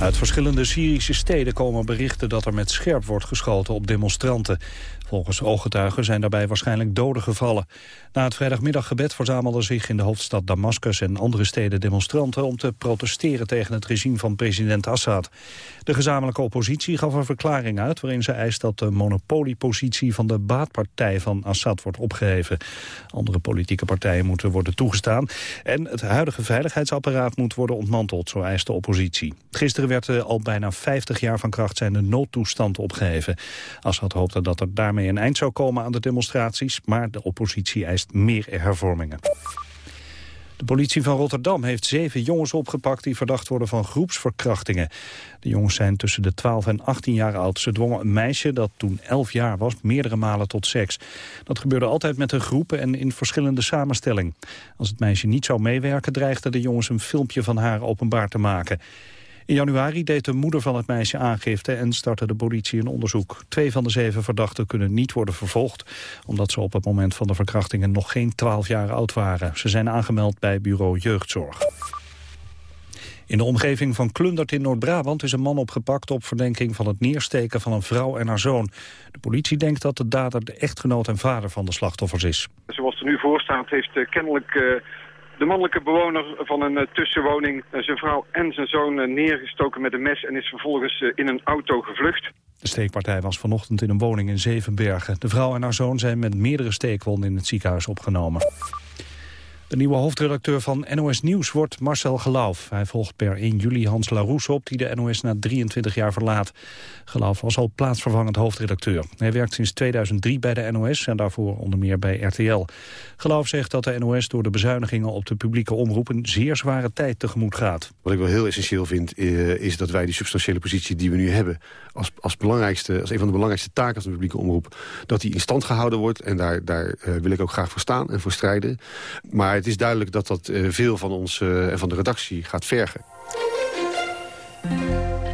Uit verschillende Syrische steden komen berichten dat er met scherp wordt geschoten op demonstranten. Volgens ooggetuigen zijn daarbij waarschijnlijk doden gevallen. Na het vrijdagmiddaggebed verzamelden zich in de hoofdstad Damascus en andere steden demonstranten om te protesteren tegen het regime van president Assad. De gezamenlijke oppositie gaf een verklaring uit waarin ze eist dat de monopoliepositie van de baatpartij van Assad wordt opgeheven. Andere politieke partijen moeten worden toegestaan en het huidige veiligheidsapparaat moet worden ontmanteld, zo eist de oppositie. Gisteren werd al bijna 50 jaar van kracht zijn de noodtoestand opgeheven. Assad hoopte dat er daarmee een eind zou komen aan de demonstraties, maar de oppositie eist meer hervormingen. De politie van Rotterdam heeft zeven jongens opgepakt die verdacht worden van groepsverkrachtingen. De jongens zijn tussen de 12 en 18 jaar oud. Ze dwongen een meisje dat toen 11 jaar was meerdere malen tot seks. Dat gebeurde altijd met een groep en in verschillende samenstelling. Als het meisje niet zou meewerken dreigden de jongens een filmpje van haar openbaar te maken. In januari deed de moeder van het meisje aangifte en startte de politie een onderzoek. Twee van de zeven verdachten kunnen niet worden vervolgd... omdat ze op het moment van de verkrachtingen nog geen 12 jaar oud waren. Ze zijn aangemeld bij bureau jeugdzorg. In de omgeving van Klundert in Noord-Brabant is een man opgepakt op verdenking van het neersteken van een vrouw en haar zoon. De politie denkt dat de dader de echtgenoot en vader van de slachtoffers is. Zoals er nu voor staat heeft uh, kennelijk uh, de mannelijke bewoner van een uh, tussenwoning zijn vrouw en zijn zoon neergestoken met een mes en is vervolgens in een auto gevlucht. De steekpartij was vanochtend in een woning in Zevenbergen. De vrouw en haar zoon zijn met meerdere steekwonden in het ziekenhuis opgenomen. De nieuwe hoofdredacteur van NOS Nieuws wordt Marcel Gelauf. Hij volgt per 1 juli Hans Laroes op, die de NOS na 23 jaar verlaat. Gelauf was al plaatsvervangend hoofdredacteur. Hij werkt sinds 2003 bij de NOS en daarvoor onder meer bij RTL. Gelauf zegt dat de NOS door de bezuinigingen op de publieke omroep... een zeer zware tijd tegemoet gaat. Wat ik wel heel essentieel vind, is dat wij die substantiële positie die we nu hebben... als, als, belangrijkste, als een van de belangrijkste taken van de publieke omroep... dat die in stand gehouden wordt en daar, daar uh, wil ik ook graag voor staan en voor strijden. Maar het is duidelijk dat dat uh, veel van ons uh, en van de redactie gaat vergen.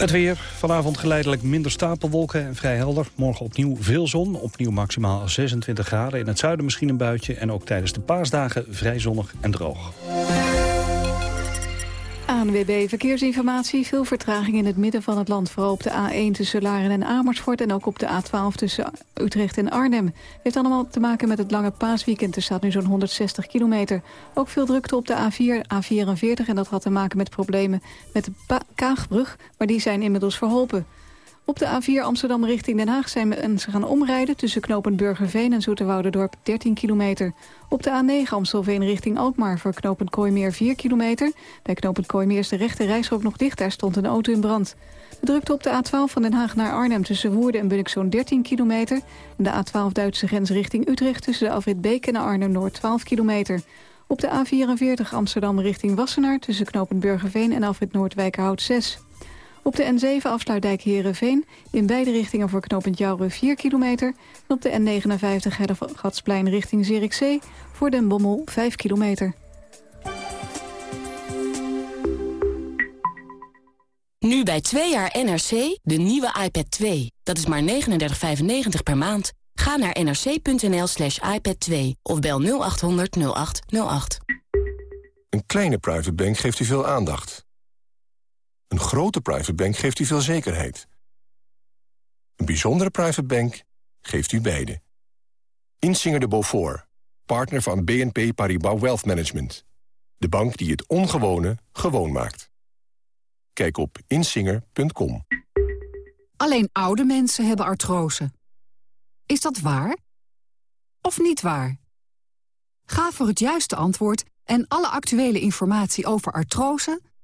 Het weer. Vanavond geleidelijk minder stapelwolken en vrij helder. Morgen opnieuw veel zon. Opnieuw maximaal 26 graden. In het zuiden misschien een buitje. En ook tijdens de paasdagen vrij zonnig en droog. ANWB Verkeersinformatie. Veel vertraging in het midden van het land. Vooral op de A1 tussen Laren en Amersfoort. En ook op de A12 tussen Utrecht en Arnhem. Heeft allemaal te maken met het lange paasweekend. Er staat nu zo'n 160 kilometer. Ook veel drukte op de A4, A44. En dat had te maken met problemen met de Kaagbrug. Maar die zijn inmiddels verholpen. Op de A4 Amsterdam richting Den Haag zijn mensen gaan omrijden... tussen knooppunt Burgerveen en Zoeterwouderdorp 13 kilometer. Op de A9 Amstelveen richting Alkmaar voor knooppunt Kooimeer 4 kilometer. Bij knooppunt Kooimeer is de rechte reisrook nog dicht. Daar stond een auto in brand. De drukte op de A12 van Den Haag naar Arnhem tussen Woerden en Bunnik zo'n 13 kilometer. En de A12 Duitse grens richting Utrecht tussen de Alfred Beek en Arnhem-Noord 12 kilometer. Op de A44 Amsterdam richting Wassenaar tussen knooppunt Burgerveen en Alfred Noordwijkerhout 6. Op de N7 afsluitdijk Herenveen in beide richtingen voor knooppunt Jouwen 4 kilometer. En op de N59 Herdegatsplein richting Zierikzee voor Den Bommel 5 kilometer. Nu bij 2 jaar NRC de nieuwe iPad 2. Dat is maar 39,95 per maand. Ga naar nrc.nl slash iPad 2 of bel 0800 0808. Een kleine private bank geeft u veel aandacht. Een grote private bank geeft u veel zekerheid. Een bijzondere private bank geeft u beide. Insinger de Beaufort, partner van BNP Paribas Wealth Management. De bank die het ongewone gewoon maakt. Kijk op insinger.com. Alleen oude mensen hebben artrose. Is dat waar? Of niet waar? Ga voor het juiste antwoord en alle actuele informatie over artrose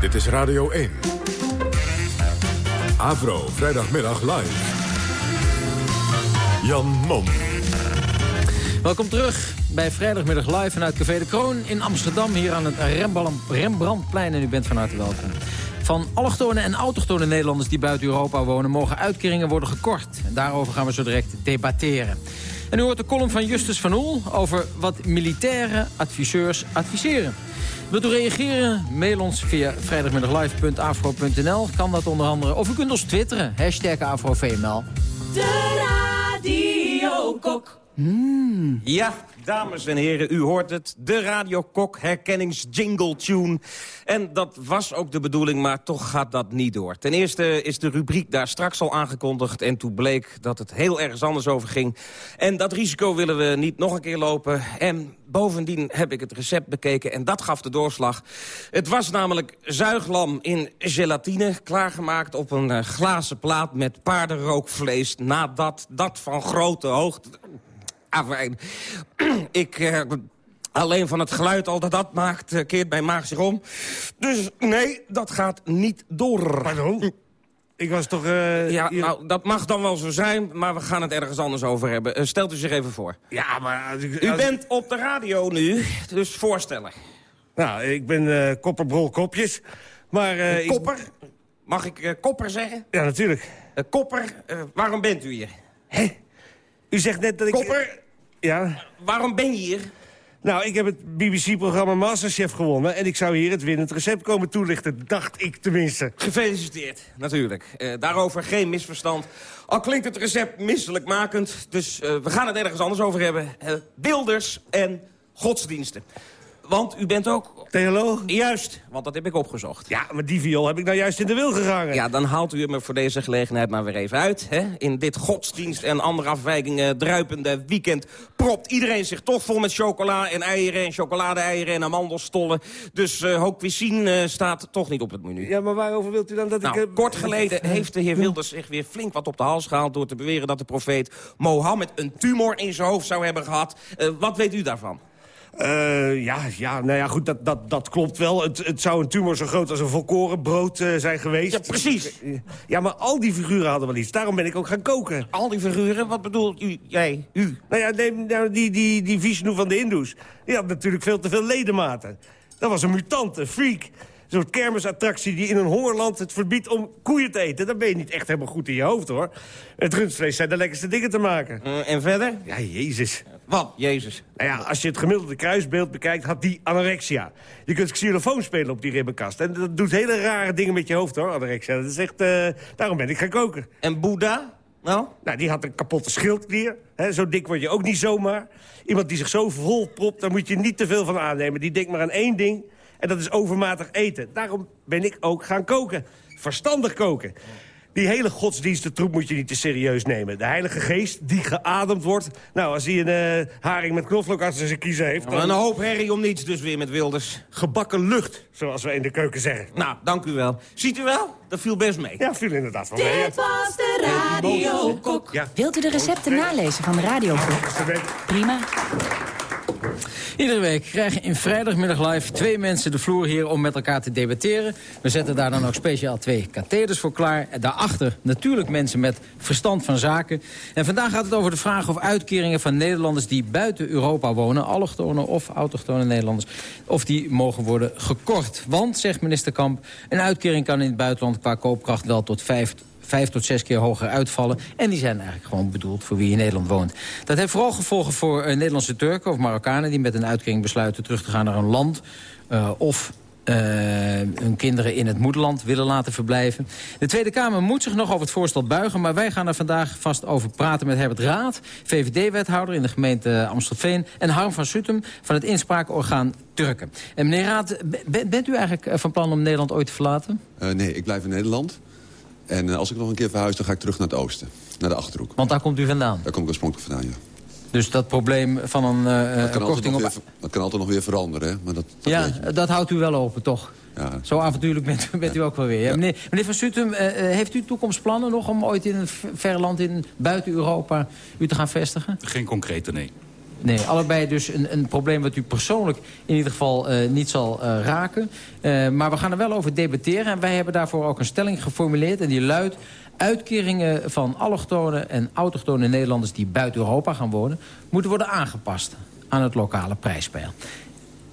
Dit is Radio 1. Avro, vrijdagmiddag live. Jan Mom. Welkom terug bij Vrijdagmiddag live vanuit Café de Kroon in Amsterdam. Hier aan het Rembrandtplein en u bent van harte welkom. Van allochtone en autochtone Nederlanders die buiten Europa wonen... mogen uitkeringen worden gekort. En daarover gaan we zo direct debatteren. En u hoort de column van Justus van Oel over wat militaire adviseurs adviseren. Wilt u reageren? Mail ons via vrijdagmiddaglive.afro.nl. Kan dat onder andere. Of u kunt ons twitteren. Hashtag AfroVML. De Radio Kok. Hmm. Ja, dames en heren, u hoort het. De Radio Kok herkennings-jingle tune. En dat was ook de bedoeling, maar toch gaat dat niet door. Ten eerste is de rubriek daar straks al aangekondigd... en toen bleek dat het heel ergens anders over ging. En dat risico willen we niet nog een keer lopen. En bovendien heb ik het recept bekeken en dat gaf de doorslag. Het was namelijk zuiglam in gelatine... klaargemaakt op een uh, glazen plaat met paardenrookvlees... nadat dat van grote hoogte Afijn. Ik... Uh, Alleen van het geluid al dat dat maakt, uh, keert mijn maag zich om. Dus nee, dat gaat niet door. Pardon? Ik was toch... Uh, ja, hier... nou, dat mag dan wel zo zijn, maar we gaan het ergens anders over hebben. Uh, stelt u zich even voor. Ja, maar... Als ik, als u bent op de radio nu, dus voorstellen. Nou, ik ben uh, Kopperbrol Kopjes, maar... kopper? Ik... Mag ik Kopper zeggen? Ja, natuurlijk. kopper, waarom bent u hier? Hé? U zegt net dat ik... Kopper? Ja? Waarom ben je hier? Nou, ik heb het BBC-programma Masterchef gewonnen... en ik zou hier het winnend recept komen toelichten, dacht ik tenminste. Gefeliciteerd, natuurlijk. Uh, daarover geen misverstand. Al klinkt het recept misselijkmakend, dus uh, we gaan het ergens anders over hebben. Uh, beelders en godsdiensten. Want u bent ook... Theoloog? Juist, want dat heb ik opgezocht. Ja, maar die viool heb ik nou juist in de wil gegangen. Ja, dan haalt u me voor deze gelegenheid maar weer even uit. Hè? In dit godsdienst en andere afwijkingen druipende weekend... propt iedereen zich toch vol met chocola en eieren... en chocolade-eieren en amandelstollen. Dus uh, hoop cuisine uh, staat toch niet op het menu. Ja, maar waarover wilt u dan dat nou, ik... Uh, kort geleden heeft de heer Wilders zich weer flink wat op de hals gehaald... door te beweren dat de profeet Mohammed een tumor in zijn hoofd zou hebben gehad. Wat weet u daarvan? Uh, ja, ja, nou ja, goed, dat, dat, dat klopt wel. Het, het zou een tumor zo groot als een volkoren brood uh, zijn geweest. Ja, precies. Ja, maar al die figuren hadden wel iets. Daarom ben ik ook gaan koken. Al die figuren? Wat bedoelt u? Jij? U? Nou ja, neem, nou, die, die, die Vishnu van de Hindoes. Die had natuurlijk veel te veel ledematen. Dat was een mutant, een freak. Een soort kermisattractie die in een hongerland het verbiedt om koeien te eten. Dan ben je niet echt helemaal goed in je hoofd, hoor. Het rundvlees zijn de lekkerste dingen te maken. Uh, en verder? Ja, Jezus. Wat, Jezus? Nou ja, als je het gemiddelde kruisbeeld bekijkt, had die anorexia. Je kunt xylofoon spelen op die ribbenkast. En dat doet hele rare dingen met je hoofd, hoor, anorexia. Dat is echt... Uh, daarom ben ik gaan koken. En Boeddha? Nou? Nou, die had een kapotte schildklier. He, zo dik word je ook niet zomaar. Iemand die zich zo vol propt, daar moet je niet te veel van aannemen. Die denkt maar aan één ding... En dat is overmatig eten. Daarom ben ik ook gaan koken. Verstandig koken. Die hele godsdienstentroep moet je niet te serieus nemen. De heilige geest die geademd wordt. Nou, als hij een uh, haring met knoflook achter zijn kiezen heeft... Dan... Een hoop herrie om niets dus weer met Wilders. Gebakken lucht, zoals we in de keuken zeggen. Nou, dank u wel. Ziet u wel? Dat viel best mee. Ja, viel inderdaad wel mee. Dit was de Radio Kok. Ja. Wilt u de recepten nalezen van de Radio Kok? Prima. Iedere week krijgen in vrijdagmiddag live twee mensen de vloer hier om met elkaar te debatteren. We zetten daar dan ook speciaal twee katheders voor klaar. En daarachter natuurlijk mensen met verstand van zaken. En vandaag gaat het over de vraag of uitkeringen van Nederlanders die buiten Europa wonen, allochtone of autochtone Nederlanders, of die mogen worden gekort. Want, zegt minister Kamp, een uitkering kan in het buitenland qua koopkracht wel tot vijf vijf tot zes keer hoger uitvallen. En die zijn eigenlijk gewoon bedoeld voor wie in Nederland woont. Dat heeft vooral gevolgen voor uh, Nederlandse Turken of Marokkanen... die met een uitkering besluiten terug te gaan naar een land... Uh, of uh, hun kinderen in het moederland willen laten verblijven. De Tweede Kamer moet zich nog over het voorstel buigen... maar wij gaan er vandaag vast over praten met Herbert Raad... VVD-wethouder in de gemeente Amstelveen... en Harm van Sutem van het inspraakorgaan Turken. En meneer Raad, bent u eigenlijk van plan om Nederland ooit te verlaten? Nee, ik blijf in Nederland. En uh, als ik nog een keer verhuis, dan ga ik terug naar het oosten. Naar de Achterhoek. Want daar komt u vandaan? Daar kom ik oorspronkelijk vandaan, ja. Dus dat probleem van een, uh, dat kan korting op... Weer, dat kan altijd nog weer veranderen, hè? Maar dat, dat ja, dat houdt u wel open, toch? Ja. Zo avontuurlijk bent, bent u ook wel weer. Ja. Meneer, meneer Van Sutum, uh, heeft u toekomstplannen nog... om ooit in een ver land in buiten Europa u te gaan vestigen? Geen concrete, nee. Nee, allebei dus een, een probleem wat u persoonlijk in ieder geval uh, niet zal uh, raken. Uh, maar we gaan er wel over debatteren. En wij hebben daarvoor ook een stelling geformuleerd. En die luidt... Uitkeringen van allochtone en autochtone Nederlanders... die buiten Europa gaan wonen... moeten worden aangepast aan het lokale prijspeil.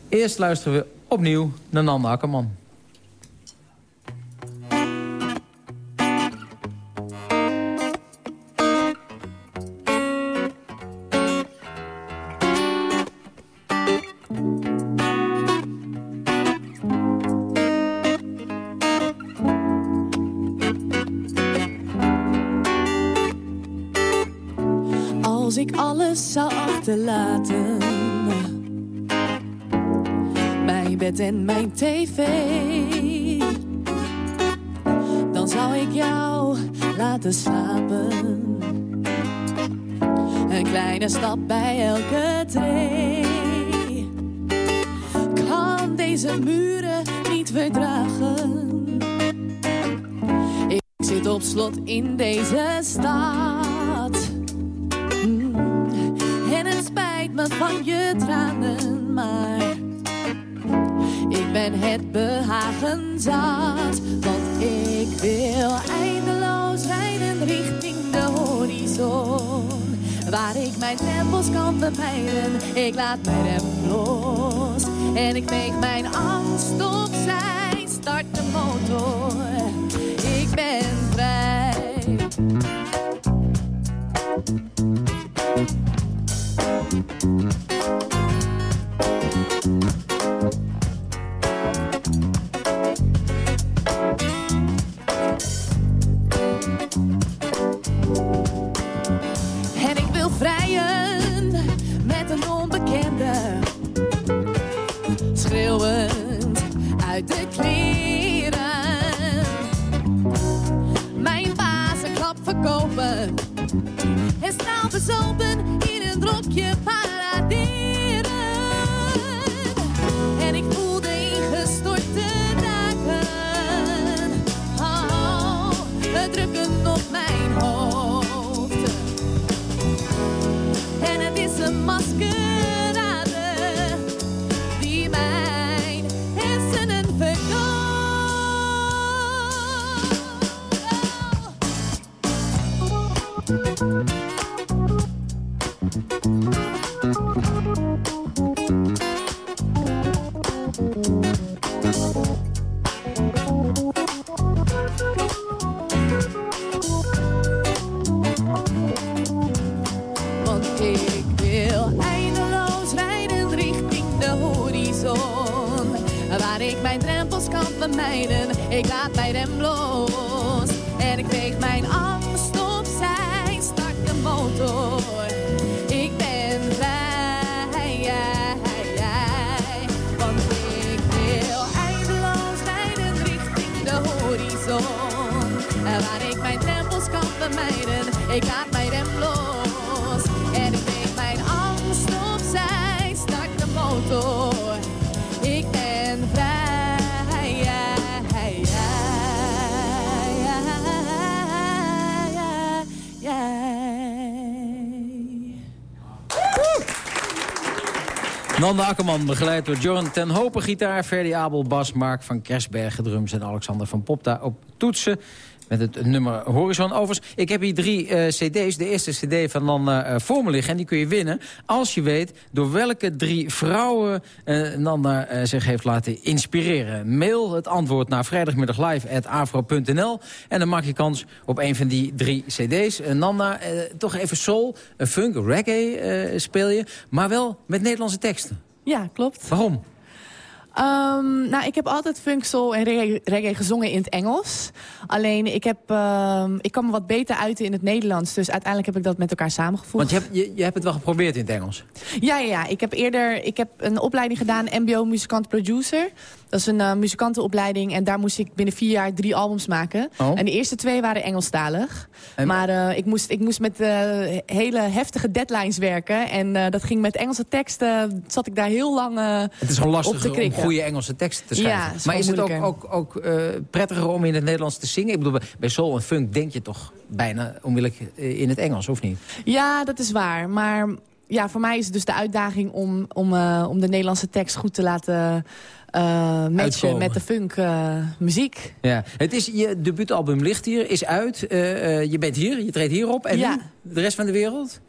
Eerst luisteren we opnieuw naar Nanda Akkerman. Alles zou achterlaten. Mijn bed en mijn tv. Dan zou ik jou laten slapen. Een kleine stap bij elke tree. Kan deze muren niet verdragen. Ik zit op slot in deze stad. Spijt me van je tranen, maar ik ben het behagen zat. Want ik wil eindeloos rijden richting de horizon. Waar ik mijn tempels kan vermijden, ik laat mijn rem los. En ik veeg mijn angst opzij, start de motor. Ik laat mijn rem los. En ik veeg mijn angst opzij. Start de motor. Ik ben vrij. Nanda Akkerman, begeleid door Joran ten Hopen gitaar... Ferdy Abel bas, Mark van Kersbergen drums... en Alexander van Popta op toetsen met het nummer Horizon. Overigens, ik heb hier drie eh, cd's. De eerste cd van Nanda eh, voor me liggen en die kun je winnen... als je weet door welke drie vrouwen eh, Nanda zich heeft laten inspireren. Mail het antwoord naar vrijdagmiddaglive.afro.nl en dan maak je kans op een van die drie cd's. Nanda, toch even soul, funk, reggae speel je... maar wel met Nederlandse teksten. Ja, klopt. Waarom? Ehm, nou, ik heb altijd funk, soul en reggae, reggae gezongen in het Engels. Alleen, ik, heb, ehm, ik kan me wat beter uiten in het Nederlands. Dus uiteindelijk heb ik dat met elkaar samengevoegd. Want je hebt, je, je hebt het wel geprobeerd in het Engels. Ja, ja, ja. Ik heb eerder ik heb een opleiding gedaan, mbo muzikant-producer. Dat is een eh, muzikantenopleiding. En daar moest ik binnen vier jaar drie albums maken. Oh. En de eerste twee waren Engelstalig. En- Maar eh, ik, moest, ik moest met eh, hele heftige deadlines werken. En dat ging met Engelse teksten. Zat ik daar heel lang Het is gewoon op lastig om goede Engelse teksten te Ja, schrijven. is maar is het ook, ook, ook prettiger om in het Nederlands te zingen? Ik bedoel, bij- soul en funk denk je toch bijna onmiddellijk in het Engels, of niet? Ja, dat is waar. Maar ja, voor mij is het dus de uitdaging om, om, uh, om de Nederlandse tekst goed te laten uh, matchen Uitkomen. met de funk uh, muziek. Ja. Het is, je debuutalbum ligt hier, is uit. Je bent hier, je treedt hier op. En Ja. de rest van de wereld?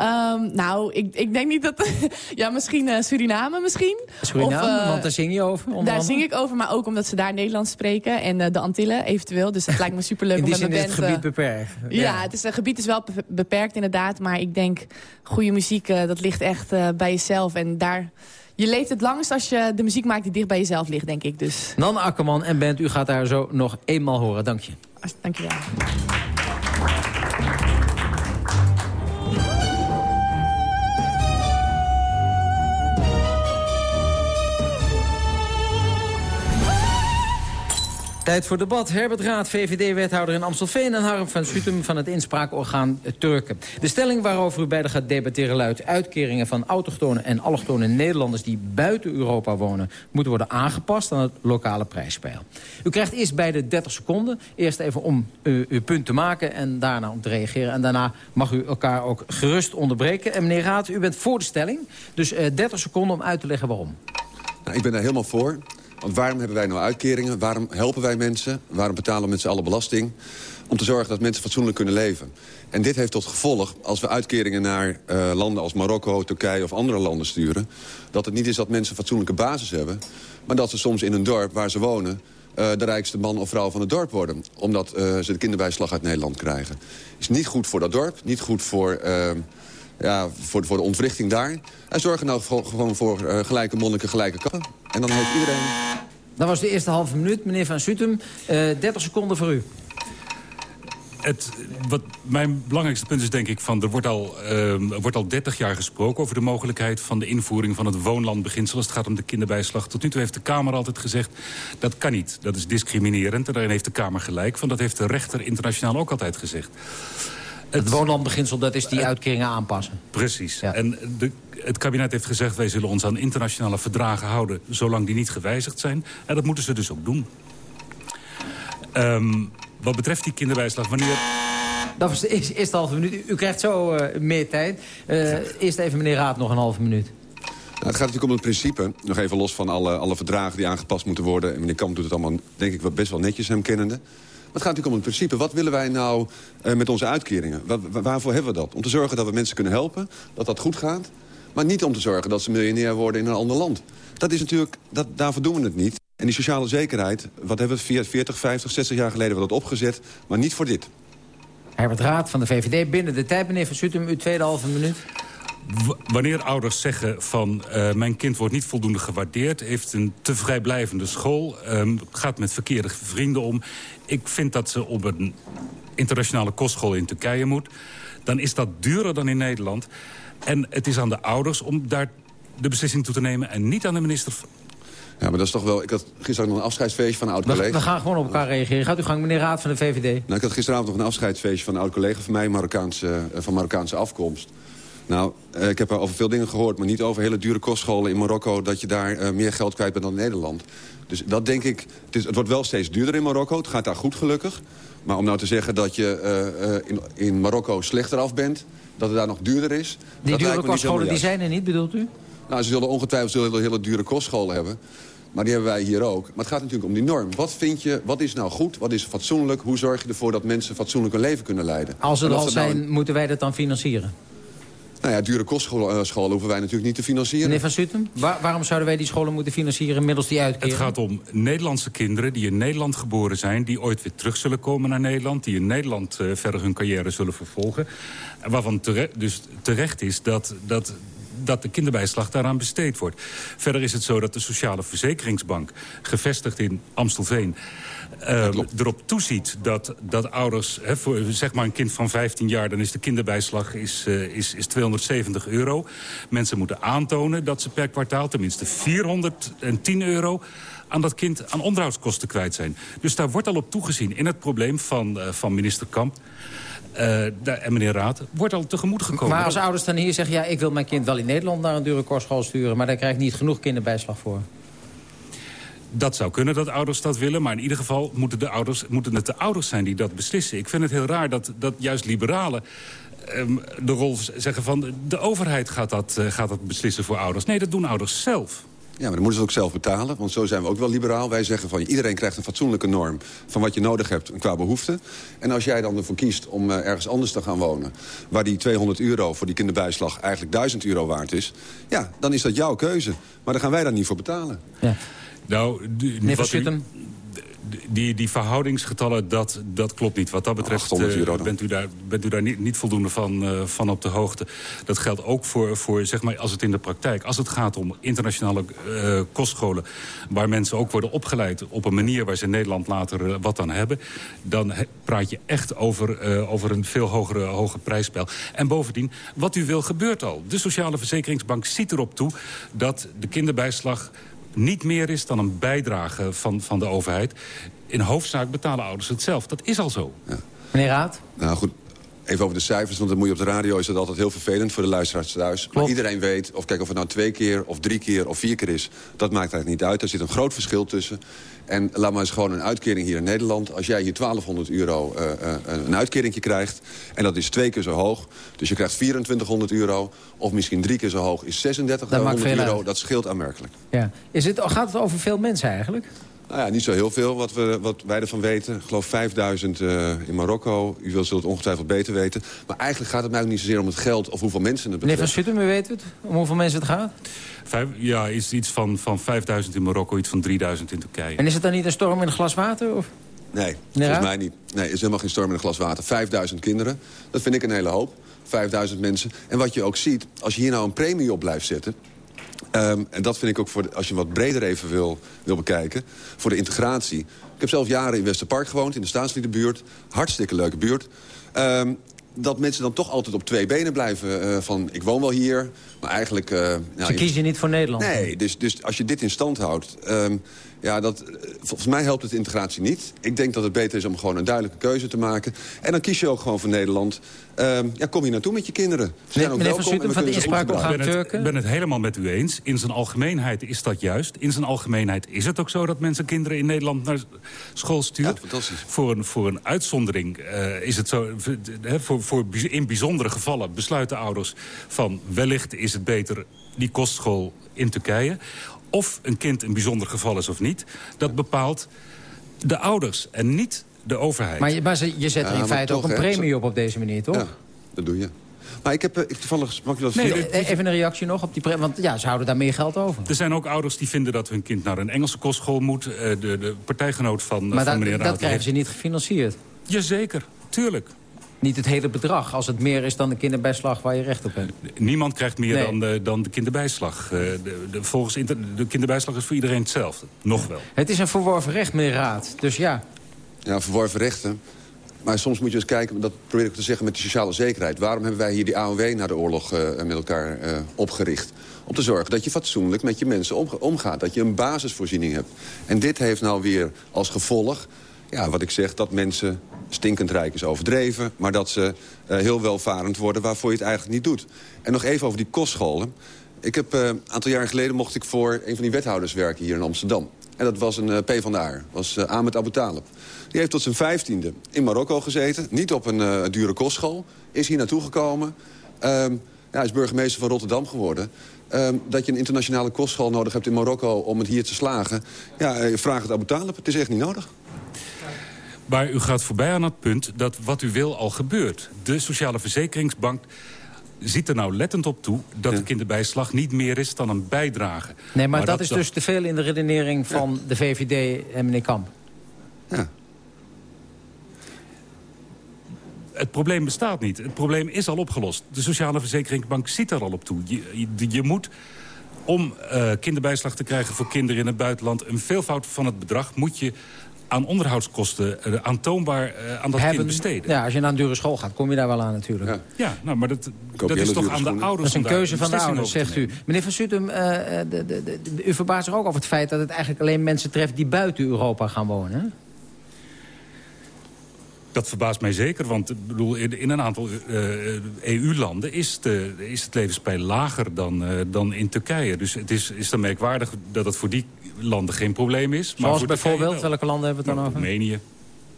Um, nou, ik, ik denk niet dat... ja, misschien uh, Suriname misschien. Suriname, Of, uh, want daar zing je over. onder Daar andere. zing ik over, maar ook omdat ze daar Nederlands spreken. En uh, de Antillen eventueel. Dus het lijkt me superleuk In om met mijn is band... het gebied eh, beperkt. Ja, het, is, het gebied is wel be- beperkt inderdaad. Maar ik denk, goede muziek, dat ligt echt bij jezelf. En daar... Je leeft het langst als je de muziek maakt die dicht bij jezelf ligt, denk ik. Dus Nan Akkerman en band, u gaat daar zo nog eenmaal horen. Dank je. dank je wel. Tijd voor debat. Herbert Raad, VVD-wethouder in Amstelveen... en Harm van Sutum van het inspraakorgaan Turken. De stelling waarover u beiden gaat debatteren luidt... uitkeringen van autochtone en allochtone Nederlanders... die buiten Europa wonen, moeten worden aangepast aan het lokale prijspeil. U krijgt eerst bij de 30 seconden. Eerst even om uh, uw punt te maken en daarna om te reageren. En daarna mag u elkaar ook gerust onderbreken. En meneer Raad, u bent voor de stelling. Dus uh, 30 seconden om uit te leggen waarom. Nou, ik ben daar helemaal voor. Want waarom hebben wij nou uitkeringen? Waarom helpen wij mensen? Waarom betalen we met z'n allen belasting? Om te zorgen dat mensen fatsoenlijk kunnen leven. En dit heeft tot gevolg, als we uitkeringen naar uh, landen als Marokko, Turkije of andere landen sturen... dat het niet is dat mensen een fatsoenlijke basis hebben... maar dat ze soms in een dorp waar ze wonen... Uh, de rijkste man of vrouw van het dorp worden. Omdat uh, ze de kinderbijslag uit Nederland krijgen. Is niet goed voor dat dorp, niet goed voor... Ja, voor, voor de ontwrichting daar. En zorgen nou gewoon voor uh, gelijke monniken, gelijke kappen. En dan heeft iedereen... Dat was de eerste halve minuut, meneer Van Sutum. Uh, 30 seconden voor u. Het, wat mijn belangrijkste punt is denk ik van... er wordt al, uh, er wordt al 30 jaar gesproken over de mogelijkheid... van de invoering van het woonlandbeginsel als het gaat om de kinderbijslag. Tot nu toe heeft de Kamer altijd gezegd... dat kan niet, dat is discriminerend. En daarin heeft de Kamer gelijk van. Dat heeft de rechter internationaal ook altijd gezegd. Het, woonlandbeginsel, dat is die uh, uitkeringen aanpassen. Precies. Ja. En de, het kabinet heeft gezegd... wij zullen ons aan internationale verdragen houden... zolang die niet gewijzigd zijn. En dat moeten ze dus ook doen. Um, wat betreft die kinderbijslag, wanneer... Dat was de eerste, eerste halve minuut. U, u krijgt zo uh, meer tijd. Uh, eerst even meneer Raad, nog een halve minuut. Nou, het gaat natuurlijk om het principe. Nog even los van alle, alle verdragen die aangepast moeten worden. En meneer Kamp doet het allemaal, denk ik, best wel netjes hem kennende. Het gaat natuurlijk om het principe. Wat willen wij nou uh, met onze uitkeringen? Waar, waarvoor hebben we dat? Om te zorgen dat we mensen kunnen helpen, dat dat goed gaat. Maar niet om te zorgen dat ze miljonair worden in een ander land. Dat is natuurlijk, dat, daarvoor doen we het niet. En die sociale zekerheid, wat hebben we 40, 50, 60 jaar geleden dat opgezet. Maar niet voor dit. Herbert Raad van de VVD, binnen de tijd, meneer Van Sutum, uw tweede halve minuut. Wanneer ouders zeggen van uh, mijn kind wordt niet voldoende gewaardeerd... heeft een te vrijblijvende school, um, gaat met verkeerde vrienden om... ik vind dat ze op een internationale kostschool in Turkije moet... dan is dat duurder dan in Nederland. En het is aan de ouders om daar de beslissing toe te nemen... en niet aan de minister ja, maar dat is toch wel... Ik had gisteren nog een afscheidsfeestje van een oud-collega. We, we, gaan gewoon op elkaar reageren. Gaat u gang, meneer Raad van de VVD. Nou, ik had gisteravond nog een afscheidsfeestje van een oud-collega van mij... Marokkaanse, van Marokkaanse afkomst. Nou, uh, ik heb over veel dingen gehoord... maar niet over hele dure kostscholen in Marokko... dat je daar uh, meer geld kwijt bent dan in Nederland. Dus dat denk ik... Het, is, het wordt wel steeds duurder in Marokko. Het gaat daar goed, gelukkig. Maar om nou te zeggen dat je uh, in, in Marokko slechter af bent... dat het daar nog duurder is... Die dure kostscholen die zijn er niet, bedoelt u? Nou, ze zullen ongetwijfeld zullen hele dure kostscholen hebben... Maar die hebben wij hier ook. Maar het gaat natuurlijk om die norm. Wat vind je, wat is nou goed, wat is fatsoenlijk? Hoe zorg je ervoor dat mensen fatsoenlijk een leven kunnen leiden? Als er al zijn, nou... moeten wij dat dan financieren? Nou ja, dure kostscholen uh, hoeven wij natuurlijk niet te financieren. Meneer Van Sutem, waar, waarom zouden wij die scholen moeten financieren middels die uitkering? Het gaat om Nederlandse kinderen die in Nederland geboren zijn... die ooit weer terug zullen komen naar Nederland... die in Nederland uh, verder hun carrière zullen vervolgen. Waarvan terecht, dus terecht is dat... dat dat de kinderbijslag daaraan besteed wordt. Verder is het zo dat de Sociale Verzekeringsbank, gevestigd in Amstelveen... Uh, erop toeziet dat, dat ouders, hè, voor zeg maar een kind van 15 jaar... dan is de kinderbijslag is, uh, is, is 270 euro. Mensen moeten aantonen dat ze per kwartaal tenminste 410 euro aan dat kind aan onderhoudskosten kwijt zijn. Dus daar wordt al op toegezien in het probleem van, uh, van minister Kamp... Uh, en meneer Raad, wordt al tegemoet gekomen. Maar als ouders dan hier zeggen... ja, ik wil mijn kind wel in Nederland naar een dure kostschool sturen... maar daar krijg ik niet genoeg kinderbijslag voor. Dat zou kunnen dat ouders dat willen. Maar in ieder geval moeten, de ouders, moeten het de ouders zijn die dat beslissen. Ik vind het heel raar dat, dat juist liberalen ehm, de rol zeggen van... de overheid gaat dat, eh, gaat dat beslissen voor ouders. Nee, dat doen ouders zelf. Ja, maar dan moeten ze het ook zelf betalen. Want zo zijn we ook wel liberaal. Wij zeggen van iedereen krijgt een fatsoenlijke norm... van wat je nodig hebt qua behoefte. En als jij dan ervoor kiest om uh, ergens anders te gaan wonen... waar die 200 euro voor die kinderbijslag eigenlijk 1000 euro waard is... ja, dan is dat jouw keuze. Maar dan gaan wij daar niet voor betalen. Ja. Nou, Van Sutten? Die, die verhoudingsgetallen, dat, dat klopt niet. Wat dat betreft uh, bent u daar, bent u daar niet, niet voldoende van, uh, van op de hoogte. Dat geldt ook voor, voor zeg maar, als het in de praktijk... als het gaat om internationale uh, kostscholen... waar mensen ook worden opgeleid op een manier... waar ze in Nederland later wat aan hebben... dan praat je echt over, over een veel hogere, hoger prijsspel. En bovendien, wat u wil gebeurt al. De Sociale Verzekeringsbank ziet erop toe dat de kinderbijslag niet meer is dan een bijdrage van, van de overheid. In hoofdzaak betalen ouders het zelf. Dat is al zo. Ja. Meneer Raad? Nou goed, Even over de cijfers, want dan moet je op de radio is dat altijd heel vervelend voor de luisteraars thuis. Klopt. Maar iedereen weet, of kijk of het nou twee keer of drie keer of vier keer is, dat maakt eigenlijk niet uit. Er zit een groot verschil tussen. En laat maar eens gewoon een uitkering hier in Nederland. Als jij hier 1200 euro uh, uh, een uitkeringje krijgt, en dat is twee keer zo hoog. Dus je krijgt 2400 euro, of misschien drie keer zo hoog, is 3600 euro. Dat scheelt aanmerkelijk. Ja. Is het, gaat het over veel mensen eigenlijk? Nou ja, niet zo heel veel wat, we, wat wij ervan weten. Ik geloof 5000 uh, in Marokko. U zult het ongetwijfeld beter weten. Maar eigenlijk gaat het mij ook niet zozeer om het geld of hoeveel mensen het betreft. Meneer Van Sutten, u weet het? Om hoeveel mensen het gaat? Vijf, ja, is iets van, van 5000 in Marokko, iets van 3000 in Turkije. En is het dan niet een storm in een glas water? Of? Nee, volgens mij niet. Nee, het is helemaal geen storm in een glas water. 5000 kinderen, dat vind ik een hele hoop. 5000 mensen. En wat je ook ziet, als je hier nou een premie op blijft zetten... Um, en dat vind ik ook, voor de, als je wat breder even wil, wil bekijken... voor de integratie. Ik heb zelf jaren in Westerpark gewoond, in de staatsliedenbuurt. Hartstikke leuke buurt. Um, dat mensen dan toch altijd op twee benen blijven. Uh, van, ik woon wel hier, maar eigenlijk... Uh, nou, Ze kiezen niet voor Nederland? Nee, dus, dus als je dit in stand houdt... Um, ja, dat, volgens mij helpt het integratie niet. Ik denk dat het beter is om gewoon een duidelijke keuze te maken. En dan kies je ook gewoon voor Nederland. Um, ja, kom je naartoe met je kinderen. Ze zijn ook meneer Van Sutten van de inspraak Turken? Ik ben het helemaal met u eens. In zijn algemeenheid is dat juist. In zijn algemeenheid is het ook zo dat mensen kinderen in Nederland naar school sturen. Ja, fantastisch. Voor een, voor een uitzondering uh, is het zo... He, voor, voor in bijzondere gevallen besluiten ouders van... wellicht is het beter die kostschool in Turkije of een kind een bijzonder geval is of niet... dat bepaalt de ouders en niet de overheid. Maar je, maar je zet er in feite toch, ook een premie op op deze manier, toch? Ja, dat doe je. Maar ik heb uh, toevallig... Mag ik dat nee, even een reactie nog op die premie. Want ja, ze houden daar meer geld over. Er zijn ook ouders die vinden dat hun kind naar een Engelse kostschool moet. Uh, de, de partijgenoot van, maar van dat, meneer dat krijgen ze niet gefinancierd? Jazeker, tuurlijk niet het hele bedrag. Als het meer is dan de kinderbijslag waar je recht op hebt. Niemand krijgt meer nee. dan, de, dan de kinderbijslag. De, de, volgens de kinderbijslag is voor iedereen hetzelfde. Nog wel. Het is een verworven recht, meneer Raad. Dus ja. Ja, verworven rechten. Maar soms moet je eens kijken, dat probeer ik te zeggen met de sociale zekerheid. Waarom hebben wij hier die AOW na de oorlog uh, met elkaar uh, opgericht? Om te zorgen dat je fatsoenlijk met je mensen omgaat. Dat je een basisvoorziening hebt. En dit heeft nou weer als gevolg ja, wat ik zeg, dat mensen stinkend rijk is overdreven... maar dat ze uh, heel welvarend worden waarvoor je het eigenlijk niet doet. En nog even over die kostscholen. Ik heb, uh, een aantal jaar geleden mocht ik voor een van die wethouders werken hier in Amsterdam. En dat was een uh, P van de Aar, was Ahmed Abu Talib. Die heeft tot zijn vijftiende in Marokko gezeten. Niet op een dure kostschool. Is hier naartoe gekomen. Um, ja, is burgemeester van Rotterdam geworden. Um, dat je een internationale kostschool nodig hebt in Marokko om het hier te slagen. Ja, vraag het Abu Talib. Het is echt niet nodig. Maar u gaat voorbij aan het punt dat wat u wil al gebeurt. De Sociale Verzekeringsbank ziet er nou lettend op toe... dat ja. de kinderbijslag niet meer is dan een bijdrage. Nee, maar, maar dat, dat, is dus te veel in de redenering van ja. de VVD en meneer Kamp. Ja. Het probleem bestaat niet. Het probleem is al opgelost. De Sociale Verzekeringsbank ziet er al op toe. Je, je, je moet om uh, kinderbijslag te krijgen voor kinderen in het buitenland... een veelvoud van het bedrag moet je aan onderhoudskosten uh, aantoonbaar uh, aan dat Hebben, kind besteden. Ja, als je naar een dure school gaat, kom je daar wel aan natuurlijk. Ja, ja nou, maar dat, dat is toch aan de ouders... Dat is een keuze van de ouders, zegt u. Meneer Van Sutum, uh, de, de, de, u verbaast zich ook over het feit... dat het eigenlijk alleen mensen treft die buiten Europa gaan wonen, hè? Dat verbaast mij zeker, want ik bedoel, in, in een aantal uh, EU-landen is, de, is het levenspeil lager dan, uh, dan in Turkije. Dus het is, is dan merkwaardig dat het voor die landen geen probleem is. Zoals maar voor bijvoorbeeld, welke landen hebben we het dan nou, over? Roemenië.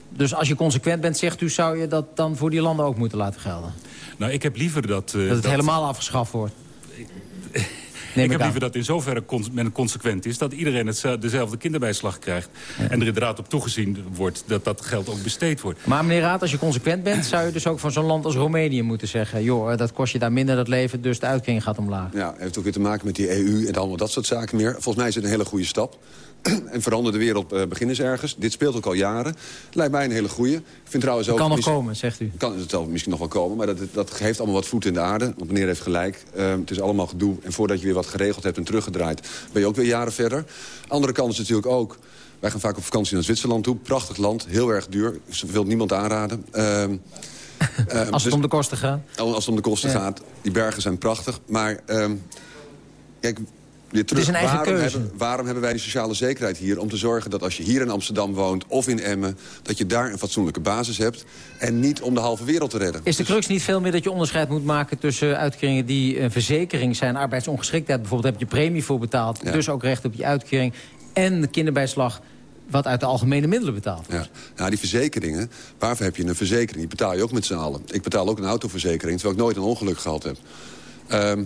Dus als je consequent bent, zegt u, zou je dat dan voor die landen ook moeten laten gelden? Nou, ik heb liever dat... dat het helemaal afgeschaft wordt. ik ik heb liever dat in zoverre cons- men consequent is... dat iedereen het, dezelfde kinderbijslag krijgt. En er inderdaad op toegezien wordt dat dat geld ook besteed wordt. Maar meneer Raad, als je consequent bent... zou je dus ook van zo'n land als Roemenië moeten zeggen... joh, dat kost je daar minder dat leven, dus de uitkering gaat omlaag. Ja, heeft ook weer te maken met die EU en allemaal dat soort zaken meer. Volgens mij is het een hele goede stap. en verander de wereld uh, begin eens ergens. Dit speelt ook al jaren. Lijkt mij een hele goede. Ik vind trouwens ook... kan nog komen, zegt u. Kan het zal misschien nog wel komen, maar dat, dat geeft allemaal wat voet in de aarde. Want meneer heeft gelijk. Uh, het is allemaal gedoe. En voordat je weer wat geregeld hebt en teruggedraaid... ben je ook weer jaren verder. Andere kant is natuurlijk ook... Wij gaan vaak op vakantie naar Zwitserland toe. Prachtig land, heel erg duur. Ik wil niemand aanraden. Ehm, ehm, Als het dus- om de kosten gaat. als het om de kosten Ja. gaat. Die bergen zijn prachtig. Maar ehm, kijk, weer terug. is een eigen waarom, keuze. Hebben, waarom hebben wij die sociale zekerheid hier? Om te zorgen dat als je hier in Amsterdam woont of in Emmen... dat je daar een fatsoenlijke basis hebt. En niet om de halve wereld te redden. Is de crux niet veel meer dat je onderscheid moet maken... tussen uitkeringen die een verzekering zijn, arbeidsongeschiktheid... bijvoorbeeld heb je premie voor betaald, Ja. dus ook recht op je uitkering... en de kinderbijslag wat uit de algemene middelen betaald Ja. Nou, die verzekeringen, waarvoor heb je een verzekering? Die betaal je ook met z'n allen. Ik betaal ook een autoverzekering, terwijl ik nooit een ongeluk gehad heb. Ehm,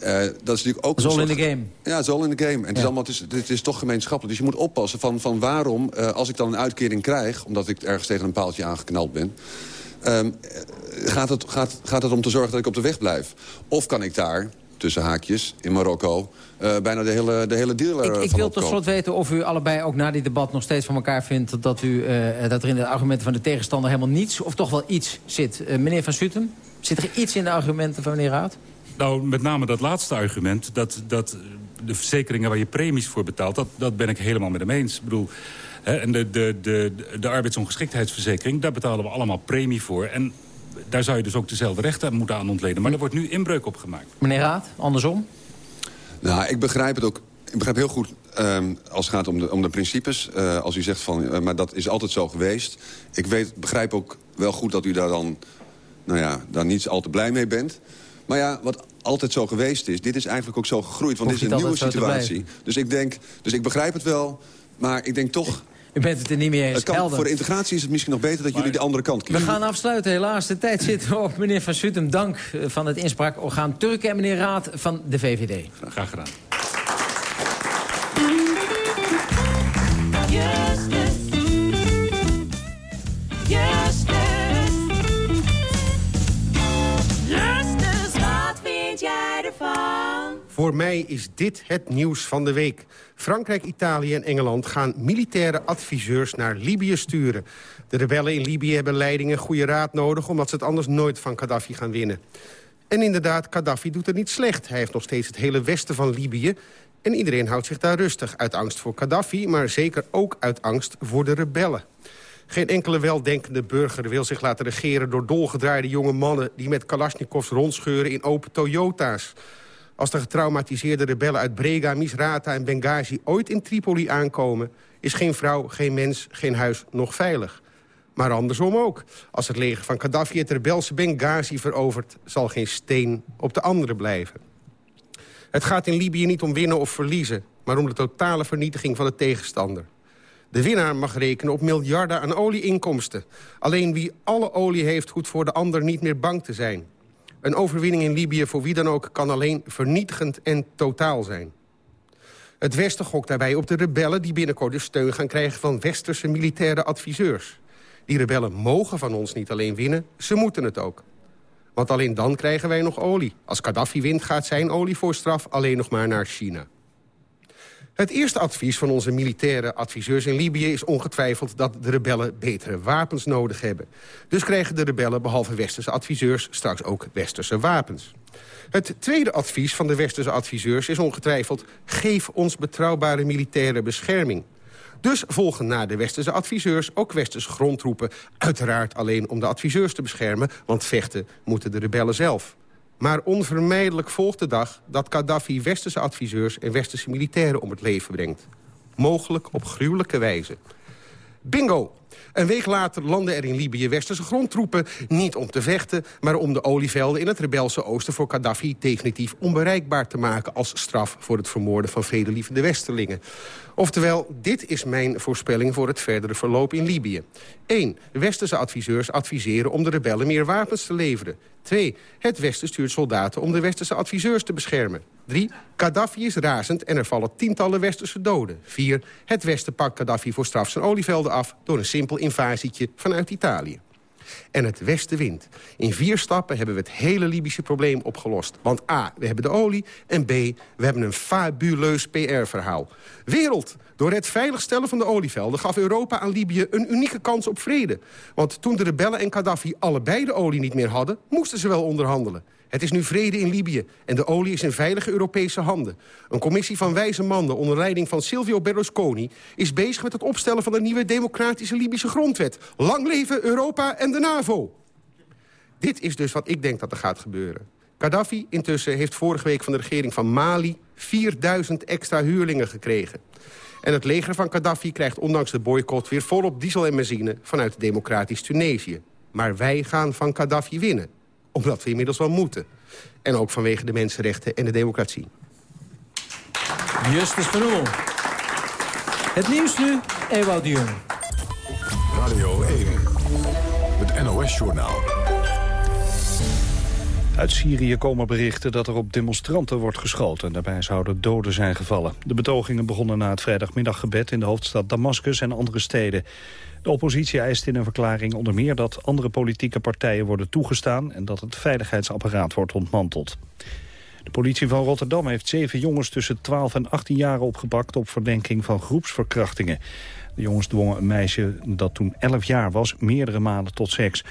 eh, dat is natuurlijk ook... All in the game. Ja, het is all in the game. En het, is allemaal, het, is, het is toch gemeenschappelijk. Dus je moet oppassen van, van waarom, eh, als ik dan een uitkering krijg... omdat ik ergens tegen een paaltje aangeknald ben... ehm, eh, gaat, het, gaat, gaat het om te zorgen dat ik op de weg blijf? Of kan ik daar, tussen haakjes, in Marokko... bijna de hele, de hele deal Ik, ik wil tot slot weten of u allebei ook na dit debat nog steeds van elkaar vindt... dat, u, dat er in de argumenten van de tegenstander helemaal niets of toch wel iets zit. Meneer Van Sutem, zit er iets in de argumenten van meneer Raad? Nou, met name dat laatste argument, dat, dat de verzekeringen waar je premies voor betaalt... dat, dat ben ik helemaal met hem eens. Ik bedoel, hè, en de, de, de, de arbeidsongeschiktheidsverzekering, daar betalen we allemaal premie voor. En daar zou je dus ook dezelfde rechten moeten aan ontleden. Maar er wordt nu inbreuk op gemaakt. Meneer Raad, andersom? Nou, ik begrijp het ook. Ik begrijp heel goed ehm, als het gaat om de, om de principes. Eh, als u zegt van, eh, maar dat is altijd zo geweest. Ik weet, begrijp ook wel goed dat u daar dan, nou ja, daar niet al te blij mee bent. Maar ja, wat altijd zo geweest is, dit is eigenlijk ook zo gegroeid. Want dit is een nieuwe situatie. Dus ik denk, dus ik begrijp het wel. Maar ik denk toch, U bent het er niet mee eens. het kan, voor de integratie is het misschien nog beter dat jullie de andere kant We kiezen. gaan afsluiten, helaas. De tijd zit op. Meneer Van Sutem, dank eh, van het inspraakorgaan Turken... en meneer Raad van de VVD. Graag gedaan. Voor mij is dit het nieuws van de week. Frankrijk, Italië en Engeland gaan militaire adviseurs naar Libië sturen. De rebellen in Libië hebben leiding en goede raad nodig... omdat ze het anders nooit van Gaddafi gaan winnen. En inderdaad, Gaddafi doet het niet slecht. Hij heeft nog steeds het hele westen van Libië... en iedereen houdt zich daar rustig. Uit angst voor Gaddafi, maar zeker ook uit angst voor de rebellen. Geen enkele weldenkende burger wil zich laten regeren... door dolgedraaide jonge mannen die met kalasjnikovs rondscheuren in open Toyota's. Als de getraumatiseerde rebellen uit Brega, Misrata en Benghazi ooit in Tripoli aankomen... is geen vrouw, geen mens, geen huis nog veilig. Maar andersom ook. Als het leger van Gaddafi het rebelse Benghazi verovert... zal geen steen op de andere blijven. Het gaat in Libië niet om winnen of verliezen... maar om de totale vernietiging van de tegenstander. De winnaar mag rekenen op miljarden aan olieinkomsten. Alleen wie alle olie heeft, hoeft voor de ander niet meer bang te zijn. Een overwinning in Libië voor wie dan ook kan alleen vernietigend en totaal zijn. Het Westen gokt daarbij op de rebellen die binnenkort de steun gaan krijgen van westerse militaire adviseurs. Die rebellen mogen van ons niet alleen winnen, ze moeten het ook. Want alleen dan krijgen wij nog olie. Als Gaddafi wint gaat zijn olievoorstraf alleen nog maar naar China. Het eerste advies van onze militaire adviseurs in Libië is ongetwijfeld dat de rebellen betere wapens nodig hebben. Dus krijgen de rebellen behalve westerse adviseurs straks ook westerse wapens. Het tweede advies van de westerse adviseurs is ongetwijfeld... geef ons betrouwbare militaire bescherming. Dus volgen na de westerse adviseurs ook westerse grondtroepen. Uiteraard alleen om de adviseurs te beschermen, want vechten moeten de rebellen zelf. Maar onvermijdelijk volgt de dag dat Gaddafi westerse adviseurs... en westerse militairen om het leven brengt. Mogelijk op gruwelijke wijze. Bingo! Een week later landden er in Libië westerse grondtroepen... niet om te vechten, maar om de olievelden in het rebelse oosten... voor Gaddafi definitief onbereikbaar te maken... als straf voor het vermoorden van vredelievende westerlingen. Oftewel, dit is mijn voorspelling voor het verdere verloop in Libië. 1. Westerse adviseurs adviseren om de rebellen meer wapens te leveren. 2. Het Westen stuurt soldaten om de Westerse adviseurs te beschermen. 3. Gaddafi is razend en er vallen tientallen Westerse doden. 4. Het Westen pakt Gaddafi voor straf zijn olievelden af... door een simpel invasietje vanuit Italië. En het Westen wint. In vier stappen hebben we het hele Libische probleem opgelost. Want A, we hebben de olie. En B, we hebben een fabuleus PR-verhaal. Wereld, door het veiligstellen van de olievelden... gaf Europa aan Libië een unieke kans op vrede. Want toen de rebellen en Gaddafi allebei de olie niet meer hadden... moesten ze wel onderhandelen. Het is nu vrede in Libië en de olie is in veilige Europese handen. Een commissie van wijze mannen onder leiding van Silvio Berlusconi... is bezig met het opstellen van een nieuwe democratische Libische grondwet. Lang leven Europa en de NAVO! Dit is dus wat ik denk dat er gaat gebeuren. Gaddafi intussen heeft vorige week van de regering van Mali... 4000 extra huurlingen gekregen. En het leger van Gaddafi krijgt ondanks de boycott... weer volop diesel en benzine vanuit democratisch Tunesië. Maar wij gaan van Gaddafi winnen omdat we inmiddels wel moeten. En ook vanwege de mensenrechten en de democratie. Justus van Oel. Het nieuws nu, Ewout de Jong. Radio 1, het NOS-journaal. Uit Syrië komen berichten dat er op demonstranten wordt geschoten. Daarbij zouden doden zijn gevallen. De betogingen begonnen na het vrijdagmiddaggebed in de hoofdstad Damascus en andere steden. De oppositie eist in een verklaring onder meer dat andere politieke partijen worden toegestaan en dat het veiligheidsapparaat wordt ontmanteld. De politie van Rotterdam heeft zeven jongens tussen 12 en 18 jaar opgepakt op verdenking van groepsverkrachtingen. De jongens dwongen een meisje dat toen 11 jaar was meerdere malen tot seks.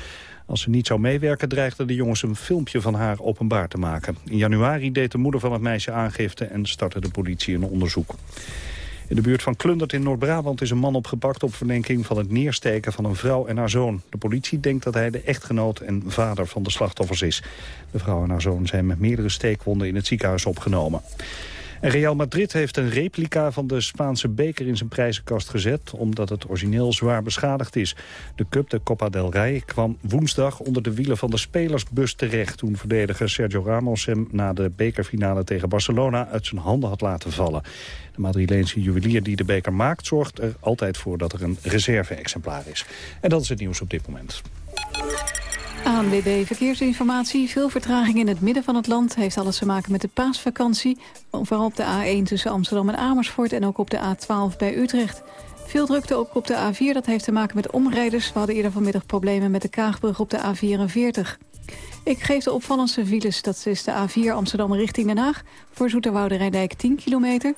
Als ze niet zou meewerken dreigden de jongens een filmpje van haar openbaar te maken. In januari deed de moeder van het meisje aangifte en startte de politie een onderzoek. In de buurt van Klundert in Noord-Brabant is een man opgepakt op verdenking van het neersteken van een vrouw en haar zoon. De politie denkt dat hij de echtgenoot en vader van de slachtoffers is. De vrouw en haar zoon zijn met meerdere steekwonden in het ziekenhuis opgenomen. Real Madrid heeft een replica van de Spaanse beker in zijn prijzenkast gezet... omdat het origineel zwaar beschadigd is. De cup, de Copa del Rey, kwam woensdag onder de wielen van de spelersbus terecht... toen verdediger Sergio Ramos hem na de bekerfinale tegen Barcelona uit zijn handen had laten vallen. De Madrileense juwelier die de beker maakt zorgt er altijd voor dat er een reserve-exemplaar is. En dat is het nieuws op dit moment. ANWB Verkeersinformatie. Veel vertraging in het midden van het land. Heeft alles te maken met de paasvakantie. Vooral op de A1 tussen Amsterdam en Amersfoort... en ook op de A12 bij Utrecht. Veel drukte ook op de A4. Dat heeft te maken met omrijders. We hadden eerder vanmiddag problemen met de Kaagbrug op de A44. Ik geef de opvallendste files. Dat is de A4 Amsterdam richting Den Haag. Voor Zoeterwoude Rijndijk 10 kilometer.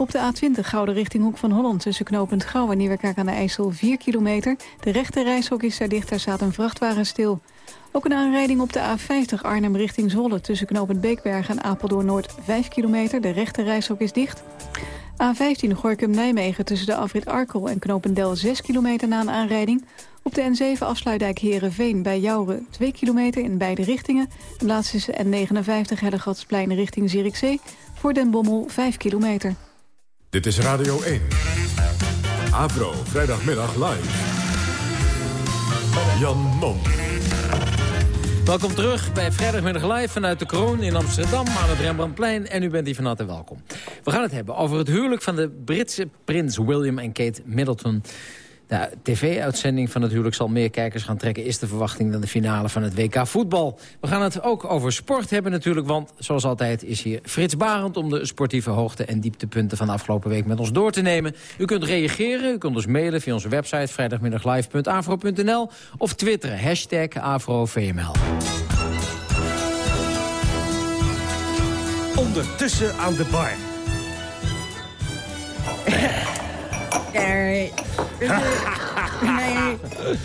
Op de A20 Gouden richting Hoek van Holland tussen knooppunt Gouw en Nieuwerkerk aan de IJssel 4 kilometer. De rechte reishok is daar dicht, daar staat een vrachtwagen stil. Ook een aanrijding op de A50 Arnhem richting Zwolle tussen knooppunt Beekberg en Apeldoorn Noord 5 kilometer. De rechte reishok is dicht. A15 Gorkum-Nijmegen tussen de afrit Arkel en Knopendel 6 kilometer na een aanrijding. Op de N7 afsluitdijk Herenveen bij Jouren 2 kilometer in beide richtingen. De laatste is N59 Hellegatsplein richting Zierikzee. Voor Den Bommel 5 kilometer. Dit is Radio 1. Avro, vrijdagmiddag live. Jan Mom. Welkom terug bij Vrijdagmiddag Live vanuit de Kroon in Amsterdam aan het Rembrandtplein. En u bent hier van harte welkom. We gaan het hebben over het huwelijk van de Britse prins William en Kate Middleton. De tv-uitzending van het huwelijk zal meer kijkers gaan trekken... is de verwachting dan de finale van het WK voetbal. We gaan het ook over sport hebben natuurlijk... want zoals altijd is hier Frits Barend... om de sportieve hoogte- en dieptepunten van de afgelopen week met ons door te nemen. U kunt reageren, u kunt ons mailen via onze website... vrijdagmiddaglive.afro.nl of twitteren, hashtag AfroVML. Ondertussen aan de bar. Nee. Nee.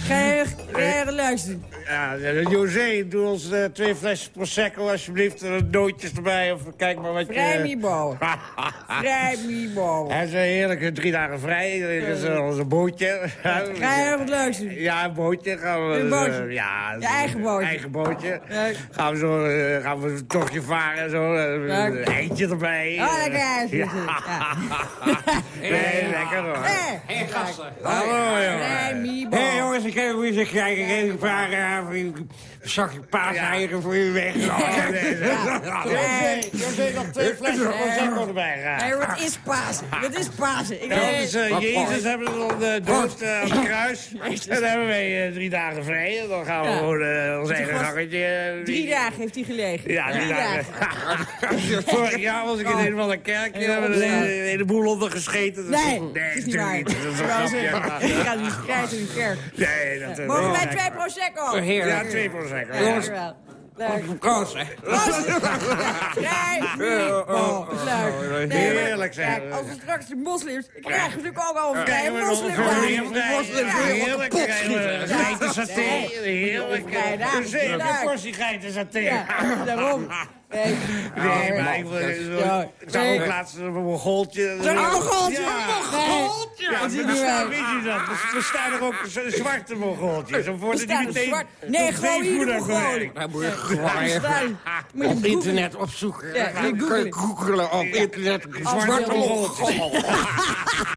Ga je, ga je luisteren? Ja, José, doe ons eh, twee flesjes Prosecco alsjeblieft. Er nootjes erbij. Of kijk maar wat je... Vrijmibo. Vrijmibo. Hij is een heerlijke drie dagen vrij. Er is uh, onze bootje. Ga je luisteren? Ja, een bootje. Gaan we, Een bootje? eh, ja, Je eigen bootje? Eigen bootje. Gaan we zo eh, gaan we een tochtje varen. Zo, eh, Ja. een eentje erbij. Oh, lekker ijsje. Ja. Nee, lekker hoor. Hé, Hé, gasten. Hallo, jongen. Vrijmibo. Hé, jongens, ik heb eens een krijg ik even vragen u. Een zakje paaseieren voor u weg. Oh, nee, José, José, nog twee flesjes Prosecco erbij gaan. Hé, wat is Pasen? Wat is Pasen? Ik dat is, eh, Jezus hebben we dan de dood eh, aan het kruis. En dan hebben wij eh, drie dagen vrij. En dan gaan we Ja. gewoon eh, ons eigen gangetje... eh, Drie dagen heeft hij gelegen. Ja, drie dagen. Vorig jaar was ik in een of andere kerkje. Ja, hebben we een heleboel onder gescheten. Dat is- Nee, nee, dat is niet waar. natuurlijk niet. Dat is een Ik wou grapje. zeggen, Ik ga niet krijgen in de kerk. Nee, dat is Mogen wij twee Prosecco? Ja, twee Prosecco. Ja, Jongens. Leuk. Koos, hè. Vrijmibo. Leuk. Maar- Heerlijk, zeg. Kijk, als we straks de moslims... Ik krijg natuurlijk ook al een vrije moslim. een vrije vrij? Moslim- Heerlijk. Geitensaté. Heerlijk. Een portie geitensaté. Daarom. Nee, Nee, maar ik, Ja. ik zag ook laatst een mongooltje. Zo'n mongooltje? Ja. Mongooltje? Ja, Dat is er niet bestaan, weet je dat? Er bestaan er ook zwarte mongooltjes. Of worden die er meteen Nee, gewoon hier Mongolen. Dan moet je gewoon op internet opzoeken. Ja, kun je googelen. googelen op internet. Zwarte mongooltjes.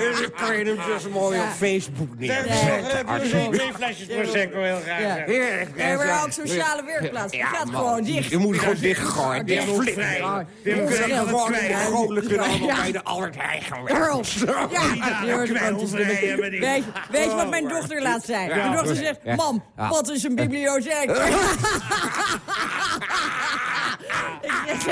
Dan kan je hem dus mooi op Facebook neerzetten. José, twee flesjes Prosecco heel graag. Ja. Heerlijk. Nee, maar ook sociale werkplaats. Die gaat gewoon dicht. Je moet gewoon dichtgooien. Hebben Dicht vrij. flikken. Die hebben We vrij. kunnen gewoon in kunnen allemaal bij de Albert Heijn gaan je hebben. Weet, weet je wat mijn Oh, dochter laat zijn? Mijn dochter zegt, mam, wat is een bibliotheek? Ik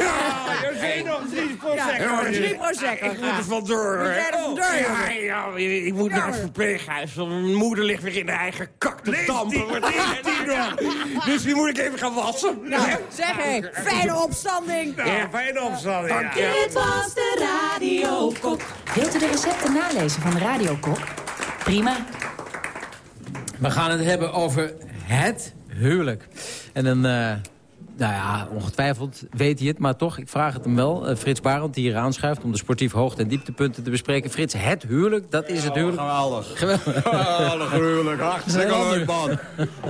Ah, José, nog drie Prosecco. Ja, drie Prosecco. Ik moet er vandoor. Moet jij er vandoor, Ja, jongen? ja, ik moet naar het verpleeghuis. want Mijn moeder ligt weer in de eigen kak te dampen. die, Wat is die nog? Dus die moet ik even gaan wassen. Nou, zeg hé, fijne opstanding. Ja, fijne opstanding. ja. Dit was de Radio Kok. Wilt u de recepten nalezen van de Radiokok? Prima. We gaan het hebben over het huwelijk. En dan, eh, nou ja, ongetwijfeld weet hij het, maar toch, ik vraag het hem wel. Eh, Frits Barend, die hier aanschuift om de sportief hoogte- en dieptepunten te bespreken. Frits, het huwelijk, dat is het huwelijk. Geweldig. Geweldig. Geweldig huwelijk. Hartstikke leuk, man.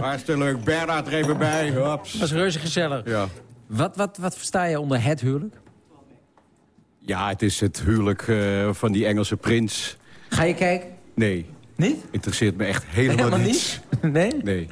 Hartstikke leuk. Bernhard er even bij. Hups. Dat is reuze gezellig. Ja. Wat, wat, wat versta je onder het huwelijk? ja, het is het huwelijk eh, van die Engelse prins. Ga je kijken? Nee. Niet? Interesseert me echt helemaal, Helemaal niets. niet? Nee? Nee.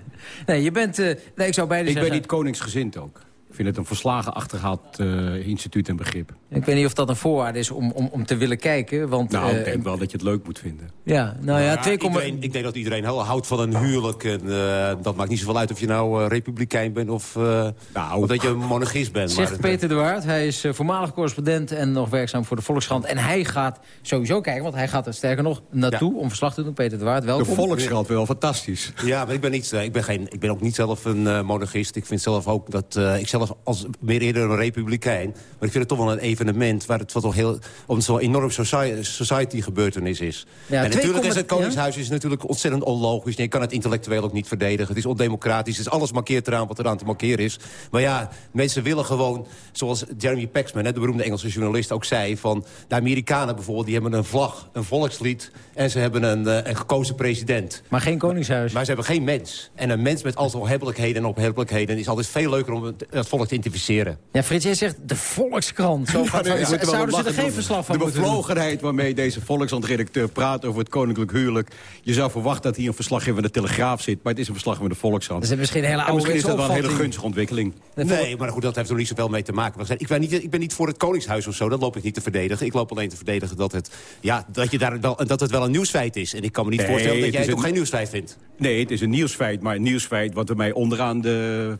Nee, je bent, eh, nee, ik zou beide Ik zeggen... ben niet koningsgezind ook. Ik vind het een verslagen achterhaald eh, instituut en begrip. Ik weet niet of dat een voorwaarde is om, om, om te willen kijken, want... Nou, eh, ik denk wel dat je het leuk moet vinden. Ja, nou ja, Ja, 2, iedereen, ik denk dat iedereen heel houdt van een huwelijk. En, eh, dat maakt niet zoveel uit of je nou eh, republikein bent of, eh, of dat je een monarchist bent. Zegt Maar- Peter de Waard. Hij is eh, voormalig correspondent en nog werkzaam voor de Volkskrant. En hij gaat sowieso kijken, want hij gaat er sterker nog naartoe om verslag te doen. Peter de Waard, welkom. De Volkskrant wel fantastisch. Ja, maar ik ben, niet, eh, ik, ben geen, ik ben ook niet zelf een eh, monarchist. Ik vind zelf ook dat... eh, ik zelf als meer eerder een republikein. Maar ik vind het toch wel een evenement... waar het wat toch heel, om zo'n enorm society, society gebeurtenis is. Ja, en natuurlijk is het Koningshuis is natuurlijk ontzettend onlogisch. Je kan het intellectueel ook niet verdedigen. Het is ondemocratisch. Het is alles markeert eraan wat eraan te markeren is. Maar ja, mensen willen gewoon... zoals Jeremy Paxman, de beroemde Engelse journalist, ook zei... van de Amerikanen bijvoorbeeld, die hebben een vlag, een volkslied... en ze hebben een, eh, een gekozen president. Maar geen koningshuis. Maar ze hebben geen mens. En een mens met al zijn onhebbelijkheden en ophebbelijkheden... is altijd veel leuker om volk te identificeren. Ja, Frits, jij zegt de Volkskrant. Zo Ja, nee, zouden ze er geen verslag van De moeten doen? bevlogenheid waarmee deze Volkskrant-redacteur praat over het koninklijk huwelijk. Je zou verwachten dat hier een verslaggever van de Telegraaf zit. Maar het is een verslaggever van de Volkskrant. Dat is misschien een hele En misschien is dat wel een hele gunstige ontwikkeling. Nee, maar goed, dat heeft er niet zoveel mee te maken. Ik ben, niet, ik ben niet voor het Koningshuis of zo, dat loop ik niet te verdedigen. Ik loop alleen te verdedigen dat het, ja, dat je daar wel, dat het wel een nieuwsfeit is. En ik kan me niet Nee, voorstellen dat jij het ook een- geen nieuwsfeit vindt. Nee, het is een nieuwsfeit. Maar een nieuwsfeit wat er mij onderaan de...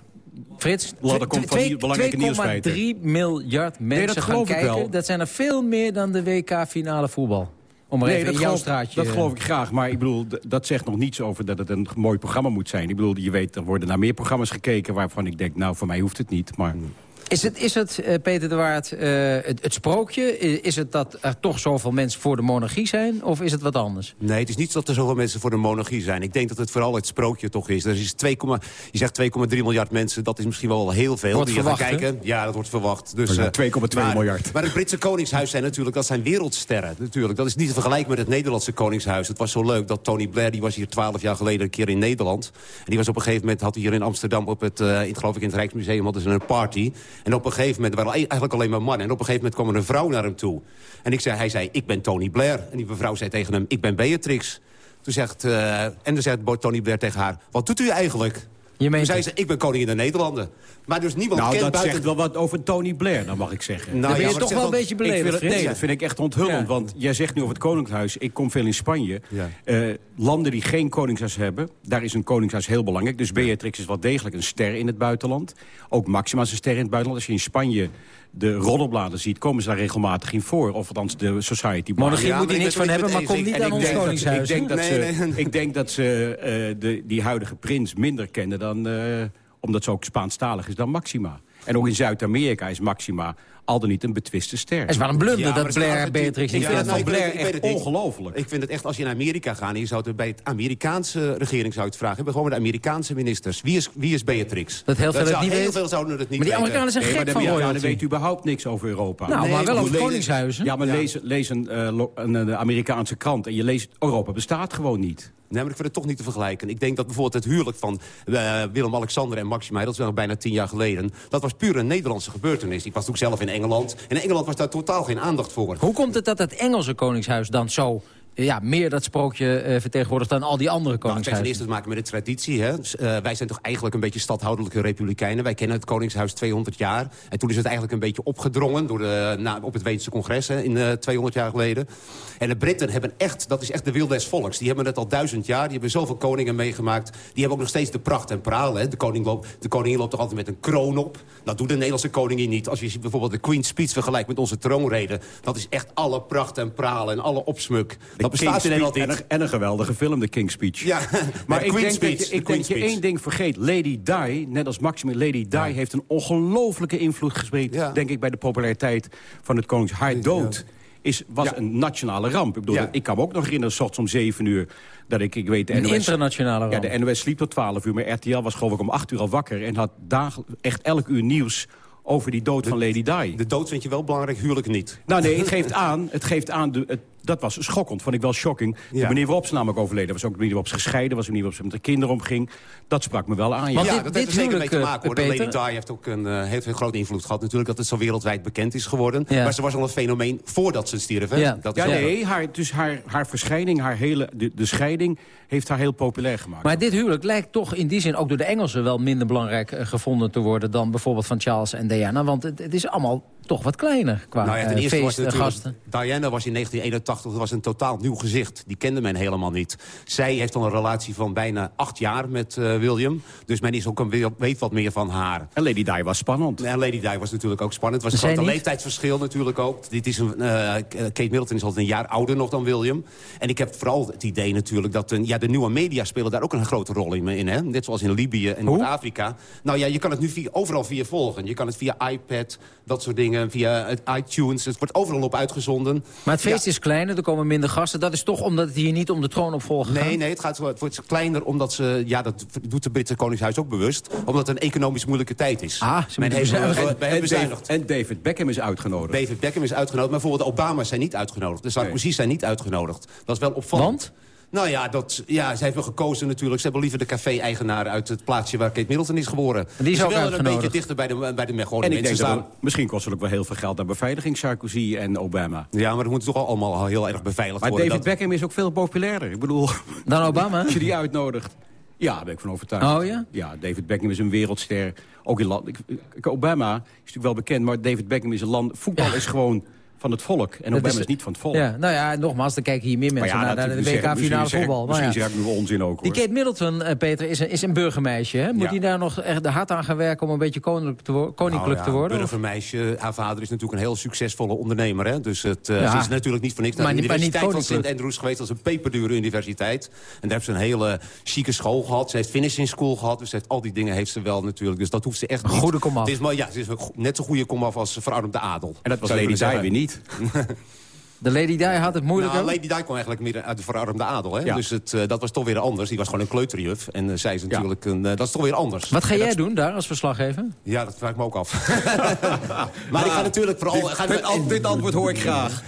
Frits, ladder komt van belangrijke nieuwsfeiten. 2,3 miljard mensen dat gaan kijken. wel. Dat zijn er veel meer dan de WK-finale voetbal. Om nee, even dat in jouw geloof, straatje... dat geloof ik graag. Maar ik bedoel, dat zegt nog niets over dat het een mooi programma moet zijn. Ik bedoel, je weet, er worden naar meer programma's gekeken... waarvan ik denk, nou, voor mij hoeft het niet. Maar Is het, is het eh, Peter de Waard, eh, het, het sprookje? Is het dat er toch zoveel mensen voor de monarchie zijn? Of is het wat anders? Nee, het is niet dat er zoveel mensen voor de monarchie zijn. Ik denk dat het vooral het sprookje toch is. Er is 2, je zegt 2,3 miljard mensen, dat is misschien wel heel veel. Wordt die verwacht, kijken. Ja, dat wordt verwacht. Dus, Ja, eh, 2,2 maar- miljard. Maar het Britse Koningshuis zijn natuurlijk, dat zijn wereldsterren. Natuurlijk. Dat is niet te vergelijken met het Nederlandse Koningshuis. Het was zo leuk dat Tony Blair, die was hier 12 jaar geleden een keer in Nederland. En die was op een gegeven moment, had hij hier in Amsterdam, op het, eh, in, geloof ik in het Rijksmuseum, hadden ze een party. En op een gegeven moment, waren eigenlijk alleen maar mannen. En op een gegeven moment kwam er een vrouw naar hem toe. En ik zei, hij zei, ik ben Tony Blair. En die mevrouw zei tegen hem, ik ben Beatrix. Toen zegt, eh, en dan zegt Tony Blair tegen haar, wat doet u eigenlijk? Je Toen zei ze, ik ben koningin der Nederlanden. Maar dus niemand Nou, kent dat buiten... zegt wel wat over Tony Blair, dan mag ik zeggen. Nou, ja, maar het zegt Ik vind het- Nee, dat vind ik echt onthullend. Ja. Want jij zegt nu over het Koninkhuis. Ik kom veel in Spanje. Ja. Eh, landen die geen koningshuis hebben, daar is een koningshuis heel belangrijk. Dus Beatrix is wel degelijk een ster in het buitenland. Ook Maxima is een ster in het buitenland. Als je in Spanje de roddelbladen ziet, komen ze daar regelmatig in voor. Of althans de Society. Monarchie Ja, moet ik niks van hebben, maar komt niet aan ik ons denk dat- koningshuis, Ik denk dat Nee, ze, nee. ik denk dat ze eh, de, die huidige prins minder kennen dan... eh, omdat ze ook Spaanstalig is dan Maxima. En ook in Zuid-Amerika is Maxima al dan niet een betwiste ster. Het is wel een blunder dat Blair Beatrix Ik niet vind het van Blair echt ongelooflijk. Ik vind het echt, als je naar Amerika gaat... en je zou het bij het Amerikaanse regering zou je het vragen... hebben gewoon met de Amerikaanse ministers. Wie is, wie is Beatrix? Dat heel veel niet Heel veel zouden het niet Maar die weten. Amerikanen zijn Nee, maar gek de van Amerikanen royalty. weten überhaupt niks over Europa. Nou, Nee, maar wel over koningshuizen. Ja, maar lees, lees een, eh, een Amerikaanse krant en je leest... Europa bestaat gewoon niet. Nee, maar ik vind het toch niet te vergelijken. Ik denk dat bijvoorbeeld het huwelijk van eh, Willem-Alexander en Maxima... dat is wel bijna tien jaar geleden... dat was puur een Nederlandse gebeurtenis. Ik was toen zelf in Engeland. En in Engeland was daar totaal geen aandacht voor. Hoe komt het dat het Engelse koningshuis dan zo... eh, Ja, meer dat sprookje eh, vertegenwoordigt dan al die andere Nou, het heeft koningshuizen? eerste te maken met de traditie. Hè. Dus, eh, wij zijn toch eigenlijk een beetje stadhoudelijke republikeinen. Wij kennen het Koningshuis 200 jaar. En toen is het eigenlijk een beetje opgedrongen door de, na, op het Weense congres hè, in eh 200 jaar geleden. En de Britten hebben echt, dat is echt de wil des volks. Die hebben het al duizend jaar. Die hebben zoveel koningen meegemaakt. Die hebben ook nog steeds de pracht en praal. Hè. De, koning loopt, de koningin loopt toch altijd met een kroon op. Dat doet de Nederlandse koningin niet. Als je ziet bijvoorbeeld de Queen's Speech vergelijkt met onze troonrede. Dat is echt alle pracht en praal en alle opsmuk. Dat bestaat King's in Nederland Speech niet. en een, en een geweldige film, de King's Speech. Ja, Maar ik Queen's denk, dat je, ik de denk je één ding vergeet. Lady Di, net als Maxima, Lady Di heeft een ongelofelijke invloed gespeeld... Ja. denk ik, bij de populariteit van het konings. Haar dood is, was Ja. een nationale ramp. Ik, bedoel, Ja. ik kan me ook nog herinneren, s om 7 uur... dat ik, ik weet, de Een NOS, internationale ramp. Ja, de NOS sliep tot 12 uur, maar RTL was geloof ik om 8 uur al wakker... en had echt elk uur nieuws over die dood van Lady Di. De dood vind je wel belangrijk, huwelijk niet. Nou nee, het geeft aan, het geeft aan de, het, dat was schokkend, vond ik wel shocking. De Ja. manier waarop ze namelijk overleden was ook de manier waarop ze gescheiden was... de manier waarop ze met de kinderen omging. Dat sprak me wel aan. Ja, dit- dat dit heeft er zeker mee te huwelijk, maken. Hoor. eh, De Lady? Di heeft ook een, eh, heeft een grote invloed gehad. Natuurlijk dat het zo wereldwijd bekend is geworden. Ja. Maar ze was al een fenomeen voordat ze stierf. Hè? Ja. Dat is nee, haar, dus haar, haar verschijning, haar hele, de, de scheiding... heeft haar heel populair gemaakt. Maar dit huwelijk lijkt toch in die zin ook door de Engelsen wel minder belangrijk eh, gevonden te worden dan bijvoorbeeld van Charles en Diana. Want het, het is allemaal toch wat kleiner qua Nou ja, ten eh, eerste was feesten, gasten. Diana was in 1981 dat was een totaal nieuw gezicht. Die kende men helemaal niet. Zij heeft al een relatie van bijna acht jaar met eh, William. Dus men is ook een, weet wat meer van haar. En Lady Di was spannend. En Lady Di was natuurlijk ook spannend. Het was een groot niet? leeftijdsverschil natuurlijk ook. Dit is een, eh, Kate Middleton is altijd een jaar ouder nog dan William. En ik heb vooral het idee natuurlijk dat een, ja, de nieuwe media spelen daar ook een grote rol in. in hè? Net zoals in Libië en Noord-Afrika. Nou ja, je kan het nu via, overal via volgen. Je kan het via iPad, dat soort dingen, via het iTunes. Het wordt overal op uitgezonden. Maar het feest is kleiner, er komen minder gasten. Dat is toch omdat het hier niet om de troonopvolger gaat? Nee, nee, het, gaat, het wordt kleiner omdat ze... Ja, dat doet het Britse Koningshuis ook bewust. Omdat het een economisch moeilijke tijd is. Ah, ze Men heeft En. David, en David Beckham is uitgenodigd. David Beckham is uitgenodigd, maar bijvoorbeeld de Obama's zijn niet uitgenodigd. De Sarkozy's zijn niet uitgenodigd. Dat is wel opvallend. Want? Nou ja, dat, ja, ze hebben gekozen natuurlijk. Ze hebben liever de café-eigenaar uit het plaatsje waar Kate Middleton is geboren. Die is ook willen een beetje dichter bij de, bij de gewone En ik mensen denk dat staan. misschien kost het ook wel heel veel geld aan beveiliging, Sarkozy en Obama. Ja, maar dat moet toch al allemaal heel erg beveiligd Maar worden. David dat- Beckham is ook veel populairder. Ik bedoel, Dan Obama? als je die uitnodigt. Ja, daar ben ik van overtuigd. Oh ja? Ja, David Beckham is een wereldster. Ook in land. Obama is natuurlijk wel bekend, maar David Beckham is een land. Voetbal is gewoon van het volk. En Obama is- is niet van het volk. Ja, nou ja, nogmaals, dan kijken hier meer mensen Maar ja, naar, naar de WK-finale misschien voetbal. Maar Misschien ja. zeg ik nu onzin ook, Die hoor. Kate Middleton, eh, Peter, is een, is een burgermeisje. Hè? Moet Ja. die daar nog echt hard aan gaan werken om een beetje koninklijk te, wo- koninklijk Nou ja, te worden? Of- burgermeisje. Haar vader is natuurlijk een heel succesvolle ondernemer. Hè? Dus het, eh, Ja. ze is natuurlijk niet voor niks naar Maar de niet- maar niet universiteit van St. Andrews geweest. Dat is een peperdure universiteit. En daar heeft ze een hele chique school gehad. Ze heeft finishing school gehad. Dus ze heeft, al die dingen heeft ze wel natuurlijk. Dus dat hoeft ze echt Een niet. goede komaf. Het is, maar, ja, ze is net zo goede komaf als verarmde adel. En dat was Lady Di weer zeggen. Niet. De Lady Di had het moeilijk Nou? Lady Di kwam eigenlijk meer uit de verarmde adel. Hè? Ja. Dus het, eh, dat was toch weer anders. Die was gewoon een kleuterjuf. En eh, zij is natuurlijk een... eh, dat is toch weer anders. Wat ga En jij dat- doen daar als verslaggever? Ja, dat vraag ik me ook af. maar ik ga natuurlijk vooral... Dit, ga dit, an- dit antwoord hoor ik graag.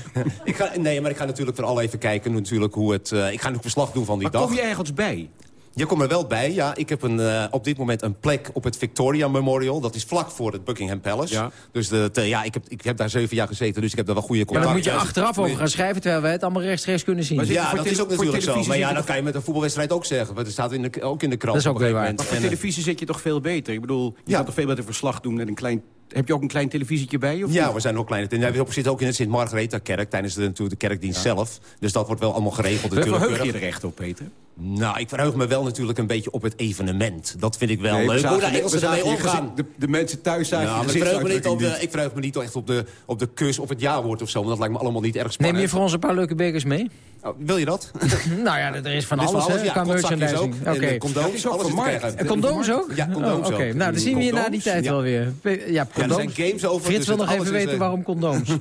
ik ga, nee, maar ik ga natuurlijk vooral even kijken natuurlijk hoe het... ik ga natuurlijk verslag doen van die Maar dag. kom je ergens bij? Je komt er wel bij, ja. Ik heb een, eh, op dit moment een plek op het Victoria Memorial. Dat is vlak voor het Buckingham Palace. Ja. Dus de, te- ja, ik, heb, ik heb daar zeven jaar gezeten, dus ik heb daar wel goede Maar dan contacten. moet je achteraf over gaan schrijven... terwijl wij het allemaal rechtstreeks kunnen zien. Ja, dat is ook natuurlijk zo. Maar ja, dat kan je met een voetbalwedstrijd ook zeggen. Want het staat in de, ook in de krant. Dat is ook weer waar. Maar voor. En, televisie zit je toch veel beter? Ik bedoel, je Ja. kan toch veel beter verslag doen met een klein... Heb je ook een klein televisietje bij? Of Ja, niet? we zijn ook kleine. En we zitten ook in het Sint-Margaretha-kerk tijdens de, natuurlijk de kerkdienst zelf. Dus dat wordt wel allemaal geregeld Waar natuurlijk. verheug je er echt op, Peter? Nou, ik verheug me wel natuurlijk een beetje op het evenement. Dat vind ik wel Nee, leuk. Hoe de we Engelsen ermee omgaan. De, de mensen thuis maar ik, verheug me niet op ik verheug me niet echt op de, op de kus of het jaarwoord of zo. Want dat lijkt me allemaal niet erg Neem spannend. je voor ons een paar leuke bekers mee? Oh, wil je dat? nou ja, er is van Er is alles, hè, ja, merchandising. ook. Oké. En, eh, condooms, Dat is ook alles is te. En condooms ook? Ja, condooms Oh, Oké, ook. nou dan zien we je na die tijd Ja. wel weer. Ja, Ja, er zijn games over. Frits dus wil nog even weten eh, waarom condooms.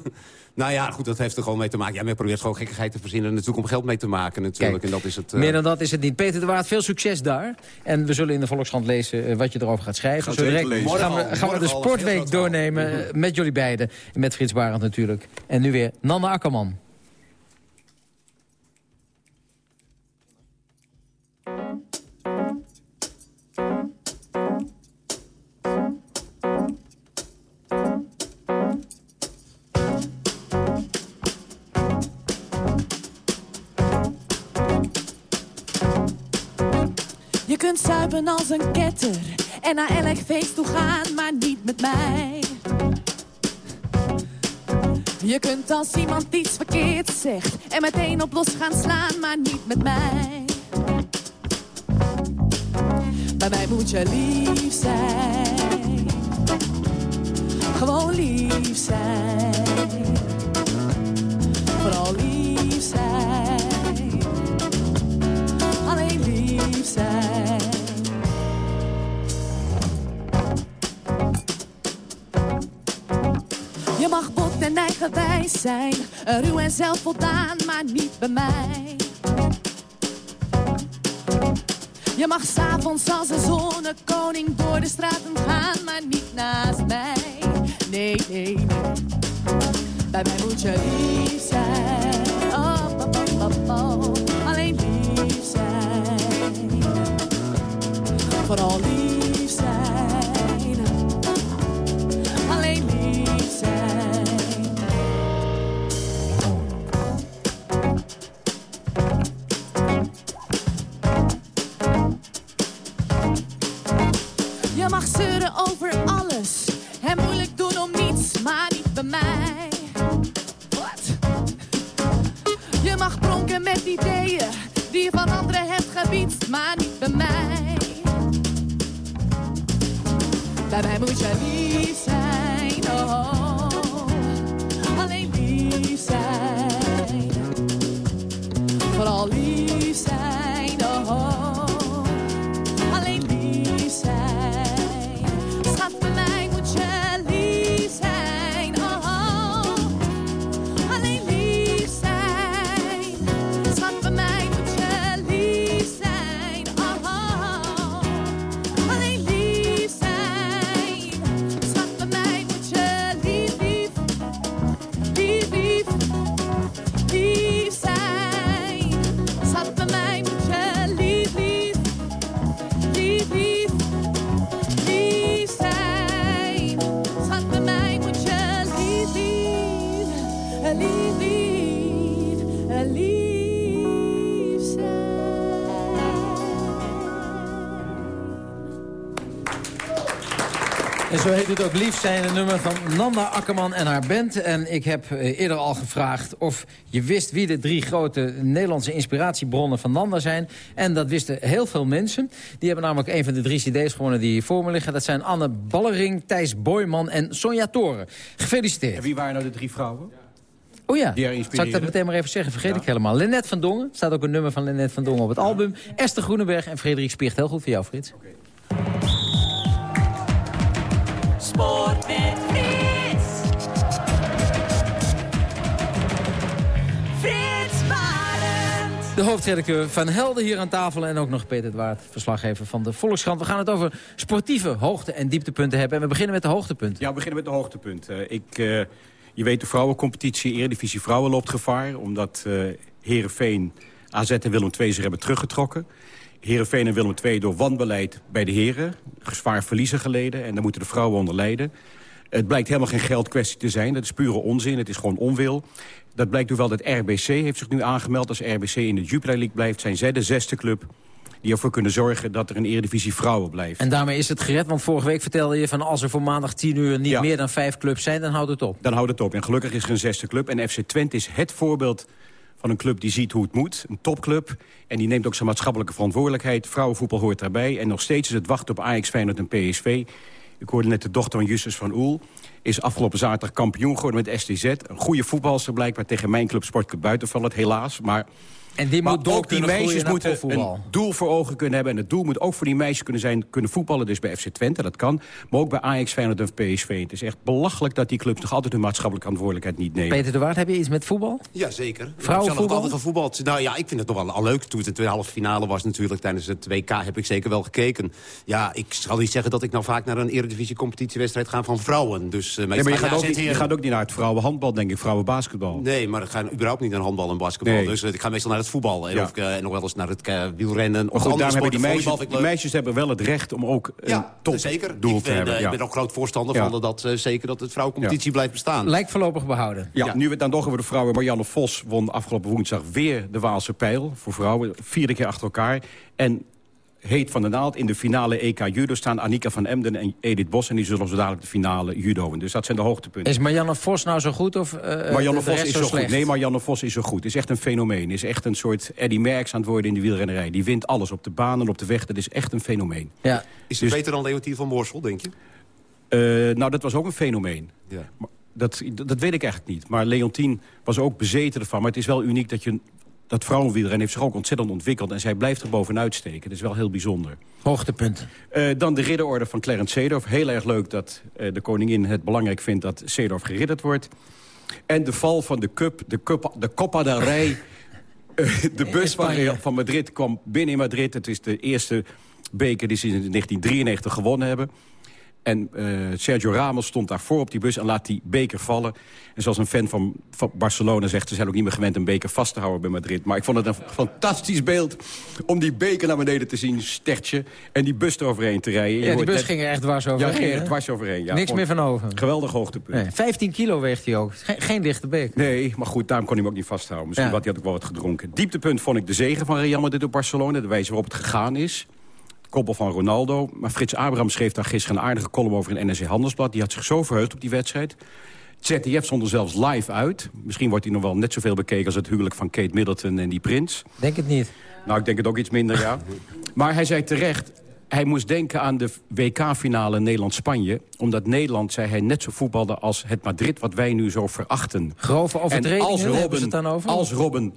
Nou ja, goed, dat heeft er gewoon mee te maken. Ja, men probeert gewoon gekkigheid te verzinnen. En natuurlijk om geld mee te maken natuurlijk. Kijk, en dat is het... eh, Meer dan dat is het niet. Peter de Waard, veel succes daar. En we zullen in de Volkskrant lezen eh, wat je erover gaat schrijven. Zo direct gaan we, gaan we de sportweek doornemen met jullie beiden. En met Frits Barend natuurlijk. En nu weer Nanne Akkerman. Kunt zuipen als een ketter en naar elk feest toe gaan, maar niet met mij. Je kunt als iemand iets verkeerd zegt en meteen op los gaan slaan, maar niet met mij. Bij mij moet je lief zijn, gewoon lief zijn, vooral lief zijn en eigenwijs zijn, ruw en zelfvoldaan, maar niet bij mij. Je mag s'avonds als een zonnekoning door de straten gaan, maar niet naast mij. Nee, nee, nee. Bij mij moet je lief zijn. Oh, oh, oh, oh. Alleen lief zijn. Vooral lief Bij mij moet je zijn, een nummer van Nanda Akkerman en haar band. En ik heb eh, eerder al gevraagd of je wist wie de drie grote Nederlandse inspiratiebronnen van Nanda zijn. En dat wisten heel veel mensen. Die hebben namelijk een van de drie cd's gewonnen die hier voor me liggen. Dat zijn Anne Ballering, Thijs Boyman en Sonja Toren. Gefeliciteerd. En wie waren nou de drie vrouwen? Oh ja, zal ik dat meteen maar even zeggen? Vergeet ik helemaal. Lynette van Dongen, staat ook een nummer van Lynette van Dongen op het album. Esther Groenenberg en Frederik Spicht. Heel goed voor jou, Frits. Sport De hoofdredacteur Van Helden hier aan tafel... en ook nog Peter het Waard, verslaggever van de Volkskrant. We gaan het over sportieve hoogte- en dieptepunten hebben. En we beginnen met de hoogtepunten. Ja, we beginnen met de hoogtepunten. Ik, eh, je weet, de vrouwencompetitie, Eredivisie Vrouwen loopt gevaar... omdat eh Heerenveen, AZ en Willem II zich hebben teruggetrokken. Heerenveen en Willem II door wanbeleid bij de heren. Zwaar verliezen geleden en daar moeten de vrouwen onder lijden. Het blijkt helemaal geen geldkwestie te zijn. Dat is pure onzin. Het is gewoon onwil. Dat blijkt nu wel dat RBC heeft zich nu aangemeld. Als RBC in de Jupiler League blijft, zijn zij de zesde club die ervoor kunnen zorgen dat er een Eredivisie Vrouwen blijft. En daarmee is het gered, want vorige week vertelde je... van als er voor maandag 10 uur niet Ja. meer dan vijf clubs zijn, dan houdt het op. Dan houdt het op. En gelukkig is er een zesde club. En FC Twente is het voorbeeld van een club die ziet hoe het moet. Een topclub. En die neemt ook zijn maatschappelijke verantwoordelijkheid. Vrouwenvoetbal hoort daarbij. En nog steeds is het wachten op Ajax, Feyenoord en PSV. Ik hoorde net de dochter van Justus van Oel. Is afgelopen zaterdag kampioen geworden met STZ. Een goede voetbalster blijkbaar tegen mijn club Sportclub Buitenvallen, helaas. Maar En die maar moet door ook die meisjes moeten profvoetbal. een doel voor ogen kunnen hebben. En het doel moet ook voor die meisjes kunnen zijn... kunnen voetballen dus bij FC Twente, dat kan. Maar ook bij Ajax, Feyenoord en PSV. Het is echt belachelijk dat die clubs nog altijd hun maatschappelijke verantwoordelijkheid niet nemen. Peter de Waard, heb je iets met voetbal? Ja, zeker. Ik heb Vrouwenvoetbal? altijd gevoetbald. Nou ja, ik vind het nog wel al leuk. Toen het de halve finale was natuurlijk tijdens het WK heb ik zeker wel gekeken. Ja, ik zal niet zeggen dat ik nou vaak naar een eredivisie competitiewedstrijd ga van vrouwen. Dus, uh, Ja, maar je gaat, ook niet, je gaat ook niet naar het vrouwenhandbal, denk ik, vrouwenbasketbal. Nee, maar ik ga überhaupt niet naar handbal en basketbal. Nee. Dus eh, ik ga meestal naar het voetbal. En, Ja. of, eh, en nog wel eens naar het eh, wielrennen. Maar Of goed, andere daarom hebben die sporten. meisjes, die meisjes hebben wel het recht om ook een Ja, top zeker. doel ik, te ben, hebben. eh, ja. ik ben ook groot voorstander Ja. van dat zeker dat het vrouwencompetitie blijft bestaan. Lijkt voorlopig behouden. Ja, nu we het dan toch over de vrouwen. Marianne Vos won afgelopen woensdag weer de Waalse pijl voor vrouwen. Vierde keer achter elkaar. En Heet van der Naald in de finale EK judo staan Annika van Emden en Edith Bos. En die zullen zo dadelijk de finale judoën. Dus dat zijn de hoogtepunten. Is Marianne Vos nou zo goed of eh, Marianne de Vos is zo goed. Nee, Marianne Vos is zo goed. Is echt een fenomeen. Is echt een soort Eddie Merckx aan het worden in de wielrennerij. Die wint alles op de baan en op de weg. Dat is echt een fenomeen. Ja. Is het Dus- beter dan Leontien van Moorsel, denk je? Eh, nou, dat was ook een fenomeen. Ja. Maar Dat, dat weet ik eigenlijk niet. Maar Leontien was ook bezeten ervan. Maar het is wel uniek dat je... Dat vrouwenwielrennen heeft zich ook ontzettend ontwikkeld. En zij blijft er bovenuit steken. Dat is wel heel bijzonder. Hoogtepunten. Eh, dan de ridderorde van Clarence Seedorf. Heel erg leuk dat eh, de koningin het belangrijk vindt dat Seedorf geridderd wordt. En de val van de Cup, de, Cup, de Copa del Rey. Eh, de bus van, van Madrid kwam binnen in Madrid. Het is de eerste beker die ze in 1993 gewonnen hebben. En eh, Sergio Ramos stond daarvoor op die bus en laat die beker vallen. En zoals een fan van, van Barcelona zegt... ze zijn ook niet meer gewend een beker vast te houden bij Madrid. Maar ik vond het een fantastisch beeld om die beker naar beneden te zien stertje... en die bus eroverheen te rijden. Je Ja, die bus net- ging er echt dwars Ja, overheen. ging er dwars overheen. Ja, Niks Vond- meer van over. Geweldig hoogtepunt. Nee, 15 kilo weegt hij ook. Geen, geen dichte beker. Nee, maar goed, daarom kon hij hem ook niet vasthouden. Misschien Ja. had hij ook wel wat gedronken. Dieptepunt vond ik de zegen van Real Madrid op Barcelona. De wijze waarop het gegaan is. Koppel van Ronaldo. Maar Frits Abraham schreef daar gisteren een aardige column over in NRC Handelsblad. Die had zich zo verheugd op die wedstrijd. ZDF stond er zelfs live uit. Misschien wordt hij nog wel net zoveel bekeken als het huwelijk van Kate Middleton en die prins. Denk het niet. Nou, ik denk het ook iets minder, ja. maar hij zei terecht, hij moest denken aan de WK-finale Nederland-Spanje. Omdat Nederland, zei hij, net zo voetbalde als het Madrid... wat wij nu zo verachten. Grove En overtredingen, als Robben, het dan over? als Robben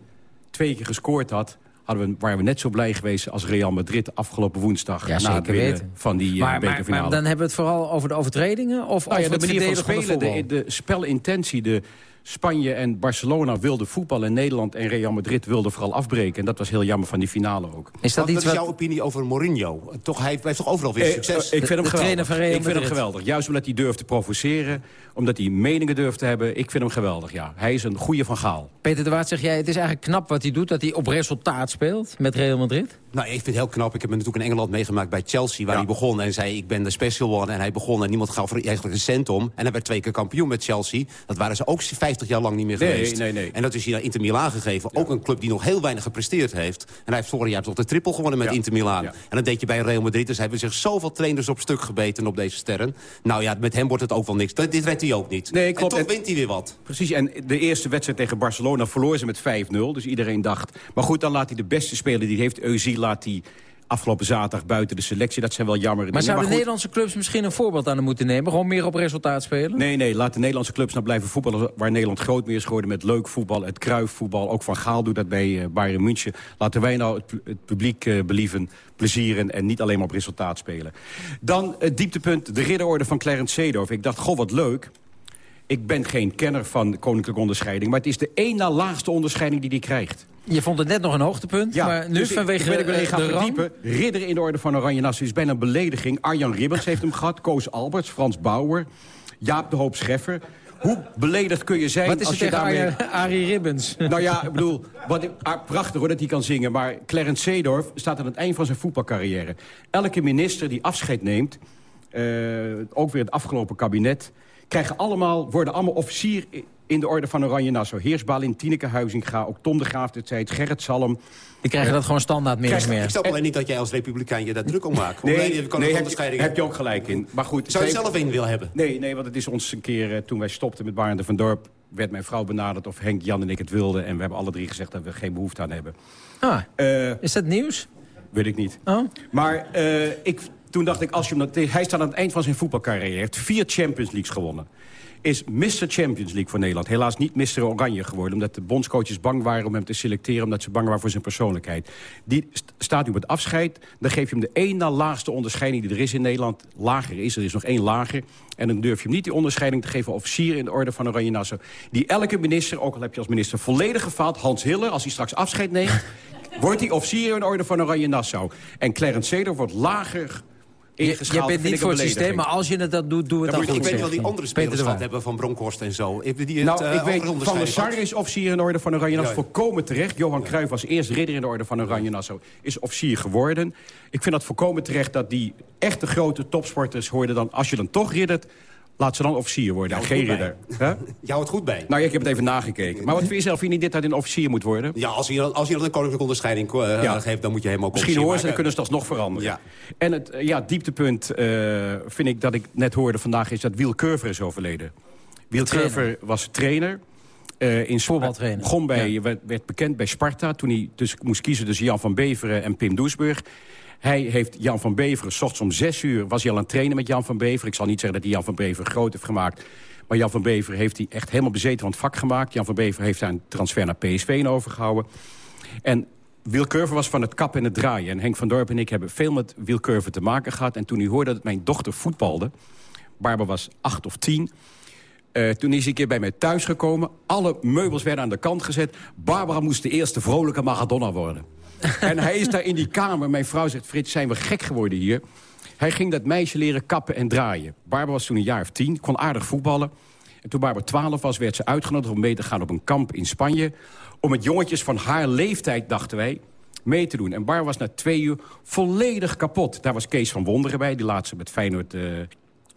twee keer gescoord had... Hadden we, waren we net zo blij geweest als Real Madrid afgelopen woensdag... Ja, na het weten. van die eh, maar, bekerfinale. maar dan hebben we het vooral over de overtredingen? Of Nou ja, over de manier van spelen, de, de spelintentie, de Spanje en Barcelona wilden voetballen... en Nederland en Real Madrid wilden vooral afbreken. En dat was heel jammer van die finale ook. Is dat Wat iets is wat... jouw opinie over Mourinho? Toch, hij heeft toch overal weer Eh, succes? eh, ik vind hem de trainer geweldig. van Real ik vind hem geweldig. Juist omdat hij durft te provoceren. Omdat hij meningen durft te hebben. Ik vind hem geweldig, ja. Hij is een goede van Gaal. Peter de Waard zeg jij, het is eigenlijk knap wat hij doet... dat hij op resultaat speelt met Real Madrid? Nou, ik vind het heel knap. Ik heb hem natuurlijk in Engeland meegemaakt bij Chelsea... waar hij begon en zei, ik ben de special one. En hij begon en niemand gaf er eigenlijk een cent om. En hij werd twee keer kampioen met Chelsea. Dat waren ze ook 15 50 jaar lang niet meer Nee, geweest. nee, nee. En dat is hij naar Inter Milaan gegeven. Ook een club die nog heel weinig gepresteerd heeft. En hij heeft vorig jaar tot de triple gewonnen met Inter Milaan. En dat deed je bij Real Madrid. Dus hebben zich zoveel trainers op stuk gebeten op deze sterren. Nou ja, met hem wordt het ook wel niks. Dat- Dit redt hij ook niet. Nee, En klopt. toch En- wint hij weer wat. Precies, en de eerste wedstrijd tegen Barcelona verloor ze met 5-0. Dus iedereen dacht... Maar goed, dan laat hij de beste speler die hij heeft. Eusie laat hij afgelopen zaterdag buiten de selectie. Dat zijn wel jammer Maar zouden goed, Nederlandse clubs misschien een voorbeeld aan moeten nemen? Gewoon meer op resultaat spelen? Nee, nee, laat de Nederlandse clubs nou blijven voetballen... waar Nederland groot mee is geworden met leuk voetbal. Het kruifvoetbal, ook Van Gaal doet dat bij eh, Bayern München. Laten wij nou het, pu- het publiek eh, believen, plezieren... en niet alleen maar op resultaat spelen. Dan het dieptepunt, de ridderorde van Clarence Seedorf. Ik dacht, goh, wat leuk. Ik ben geen kenner van koninklijke onderscheiding... maar het is de één na laagste onderscheiding die hij krijgt. Je vond het net nog een hoogtepunt, maar nu dus vanwege ik ben ik ben even gaan de rang... verdiepen. Ridder in de orde van Oranje Nassau is bijna een belediging. Arjan Ribbens heeft hem gehad, Koos Alberts, Frans Bauer... Jaap de Hoop Scheffer. Hoe beledigd kun je zijn Wat is als je daarmee... Arie, Arie Ribbens? Nou ja, ik bedoel, wat, ah, prachtig hoor dat hij kan zingen. Maar Clarence Seedorf staat aan het eind van zijn voetbalcarrière. Elke minister die afscheid neemt, eh, ook weer het afgelopen kabinet... Krijgen allemaal, worden allemaal officier in de orde van Oranje Nassau. Heers Balin, Tineke Huizinga, ook Tom de Graaf destijds, Gerrit Salm. Die krijgen dat gewoon standaard meer of meer. Ik snap alleen niet dat jij als republikein je daar druk om maakt. Hoe Nee, nee, je kan nee een heb, onderscheiding heb je ook gelijk in. Maar goed, Zou je twee- zelf in willen hebben? Nee, nee, want het is ons een keer, eh, toen wij stopten met Barende van Dorp... werd mijn vrouw benaderd of Henk, Jan en ik het wilden. En we hebben alle drie gezegd dat we geen behoefte aan hebben. Ah, Eh, is dat nieuws? Weet ik niet. Oh. Maar eh, ik, toen dacht ik, als je hem hij staat aan het eind van zijn voetbalcarrière. Hij heeft vier Champions Leagues gewonnen. Is Mr. Champions League voor Nederland. Helaas niet Mr. Oranje geworden. Omdat de bondscoaches bang waren om hem te selecteren. Omdat ze bang waren voor zijn persoonlijkheid. Die st- staat nu met afscheid. Dan geef je hem de één na laagste onderscheiding die er is in Nederland. Lager is, er is nog één lager. En dan durf je hem niet die onderscheiding te geven... officier in de orde van Oranje Nassau. Die elke minister, ook al heb je als minister volledig gefaald... Hans Hiller, als hij straks afscheid neemt... wordt hij officier in de orde van Oranje Nassau. En Clarence Seedorf wordt lager Je, bent niet voor het systeem, maar als je het dat doet, doe het Dan goed. ik weet wel die andere spelers de gehad hebben van Bronkhorst en zo. Hebben die het, Nou, eh, ik weet, Van der onderscheiding Sar is officier in de orde van Oranje Nassau. Ja. Volkomen terecht. Johan Cruijff was eerst ridder in de orde van Oranje Nassau. Is officier geworden. Ik vind dat volkomen terecht dat die echte grote topsporters hoorden dan... als je dan toch riddert, laat ze dan officier worden. en Jou geen ridder. Huh? Houdt het goed bij. Nou, ik heb het even nagekeken. Maar wat vind je zelf? Vind je niet dat hij een officier moet worden? Ja, als je, als je dan een koninklijke onderscheiding eh, Ja. geeft, dan moet je hem ook Misschien horen ze, dan kunnen ze dat alsnog veranderen. Ja. En het eh, ja, dieptepunt eh, vind ik dat ik net hoorde vandaag... is dat Wiel Curver is overleden. Wiel. Curver was trainer. eh in Voetbaltrainer. Begon bij, werd, werd bekend bij Sparta toen hij dus moest kiezen tussen Jan van Beveren en Pim Doesburg. Hij heeft Jan van Beveren, s ochtends om zes uur was hij al aan het trainen met Jan van Beveren. Ik zal niet zeggen dat hij Jan van Beveren groot heeft gemaakt. Maar Jan van Beveren heeft hij echt helemaal bezeten van het vak gemaakt. Jan van Beveren heeft een transfer naar PSV in overgehouden. En Curver was van het kap en het draaien. En Henk van Dorp en ik hebben veel met Curver te maken gehad. En toen hij hoorde dat mijn dochter voetbalde... Barbara was acht of tien... Eh, toen is hij een keer bij mij thuis gekomen. Alle meubels werden aan de kant gezet. Barbara moest de eerste vrolijke Maradona worden. En hij is daar in die kamer. Mijn vrouw zegt, Frits, zijn we gek geworden hier? Hij ging dat meisje leren kappen en draaien. Barbara was toen een jaar of tien, kon aardig voetballen. En toen Barbara twaalf was, werd ze uitgenodigd om mee te gaan op een kamp in Spanje. Om met jongetjes van haar leeftijd, dachten wij, mee te doen. En Barbara was na twee uur volledig kapot. Daar was Kees van Wonderen bij, die laatste met Feyenoord... Uh,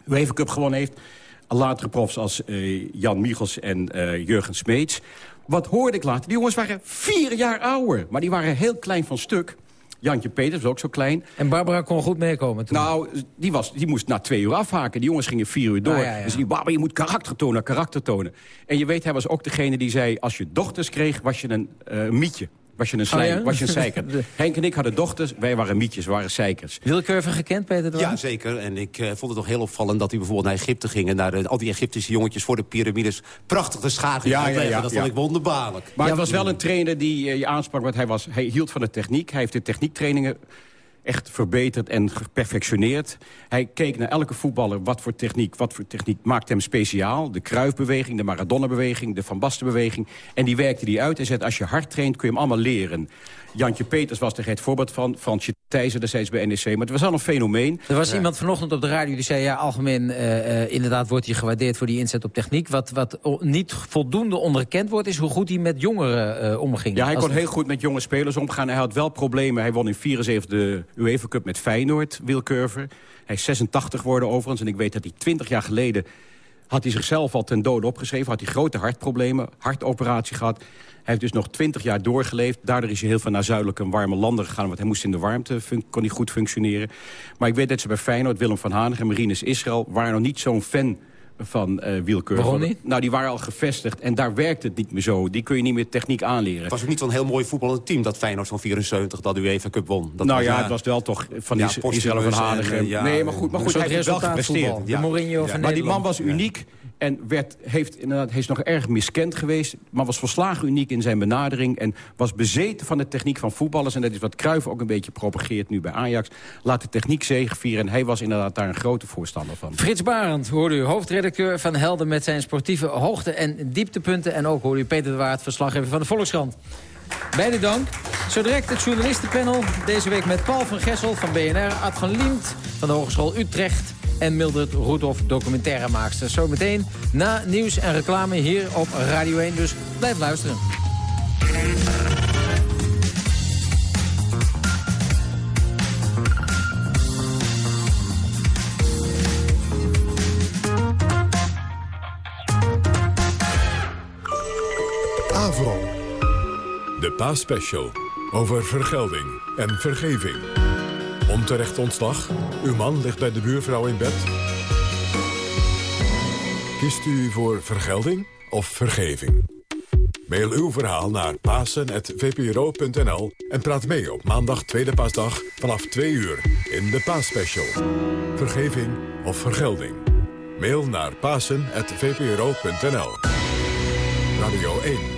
UEFA Cup gewonnen heeft. Latere profs als uh, Jan Michels en uh, Jurgen Smeets. Wat hoorde ik later? Die jongens waren vier jaar ouder. Maar die waren heel klein van stuk. Jantje Peters was ook zo klein. En Barbara kon goed meekomen toen? Nou, die, was, die moest na twee uur afhaken. Die jongens gingen vier uur door. Ah, ja, ja. Dus die Barbara, je moet karakter tonen, karakter tonen. En je weet, hij was ook degene die zei... als je dochters kreeg, was je een uh, mietje. Was je een, slijm, Oh, ja? was je een zeiker. Henk en ik hadden dochters, wij waren mietjes, we waren zeikers. Wilcurve gekend, Peter de Ja, zeker. En ik uh, vond het nog heel opvallend dat hij bijvoorbeeld naar Egypte ging... en naar uh, al die Egyptische jongetjes voor de piramides prachtig de schaken ja, ja, ja, Dat ja. vond ik wonderbaarlijk. Maar ja, het was wel een trainer die uh, je aansprak, want hij, was, hij hield van de techniek. Hij heeft de techniektrainingen echt verbeterd en geperfectioneerd. Hij keek naar elke voetballer, wat voor techniek, wat voor techniek maakt hem speciaal. De Kruifbeweging, de Maradona-beweging, de Van Basten-beweging. En die werkte die uit en zei, als je hard traint kun je hem allemaal leren. Jantje Peters was er het voorbeeld van. Fransje Thijssen destijds bij NEC. Maar het was al een fenomeen. Er was ja. iemand vanochtend op de radio die zei... ja, algemeen uh, uh, inderdaad wordt hij gewaardeerd voor die inzet op techniek. Wat, wat niet voldoende onderkend wordt... is hoe goed hij met jongeren uh, omging. Ja, hij kon heel goed met jonge spelers omgaan. Hij had wel problemen. Hij won in 74 de UEFA Cup met Feyenoord, Wilcurver. Hij is 86 geworden overigens. En ik weet dat hij 20 jaar geleden had hij zichzelf al ten dode opgeschreven. Had hij grote hartproblemen, hartoperatie gehad. Hij heeft dus nog twintig jaar doorgeleefd. Daardoor is hij heel veel naar zuidelijke en warme landen gegaan... want hij moest in de warmte, kon hij goed functioneren. Maar ik weet dat ze bij Feyenoord, Willem van Hanegem en Marines Israël... waren nog niet zo'n fan van uh. Waarom niet? Nou, die waren al gevestigd en daar werkt het niet meer zo. Die kun je niet meer techniek aanleren. Het was ook niet zo'n heel mooi voetballend team, dat Feyenoord van 74, dat u even Cup won. Dat nou was, ja, het was wel toch van Ja, die Israël van Hanegem. eh, ja, nee, maar goed, maar goed hij heeft wel gepresteerd. De Mourinho van Maar die man was uniek en werd, heeft, inderdaad, hij is nog erg miskend geweest... maar was volslagen uniek in zijn benadering... en was bezeten van de techniek van voetballers. En dat is wat Cruijff ook een beetje propageert nu bij Ajax. Laat de techniek zegevieren en hij was inderdaad daar een grote voorstander van. Frits Barend, hoorde u, hoofdredacteur van Helden... met zijn sportieve hoogte- en dieptepunten. En ook hoorde u Peter de Waard, verslaggever van de Volkskrant. Beide dank. Zo direct het journalistenpanel. Deze week met Paul van Gessel van BNR, Ad van Liemt van de Hogeschool Utrecht... en Mildred Roethoff, documentairemaakster. Zometeen na nieuws en reclame hier op Radio 1. Dus blijf luisteren. De paasspecial. Over vergelding en vergeving. Onterecht ontslag. Uw man ligt bij de buurvrouw in bed. Kiest u voor vergelding of vergeving? Mail uw verhaal naar pasen.vpro.nl en praat mee op maandag tweede paasdag vanaf 2 uur in de paasspecial. Vergeving of vergelding? Mail naar pasen.vpro.nl Radio 1,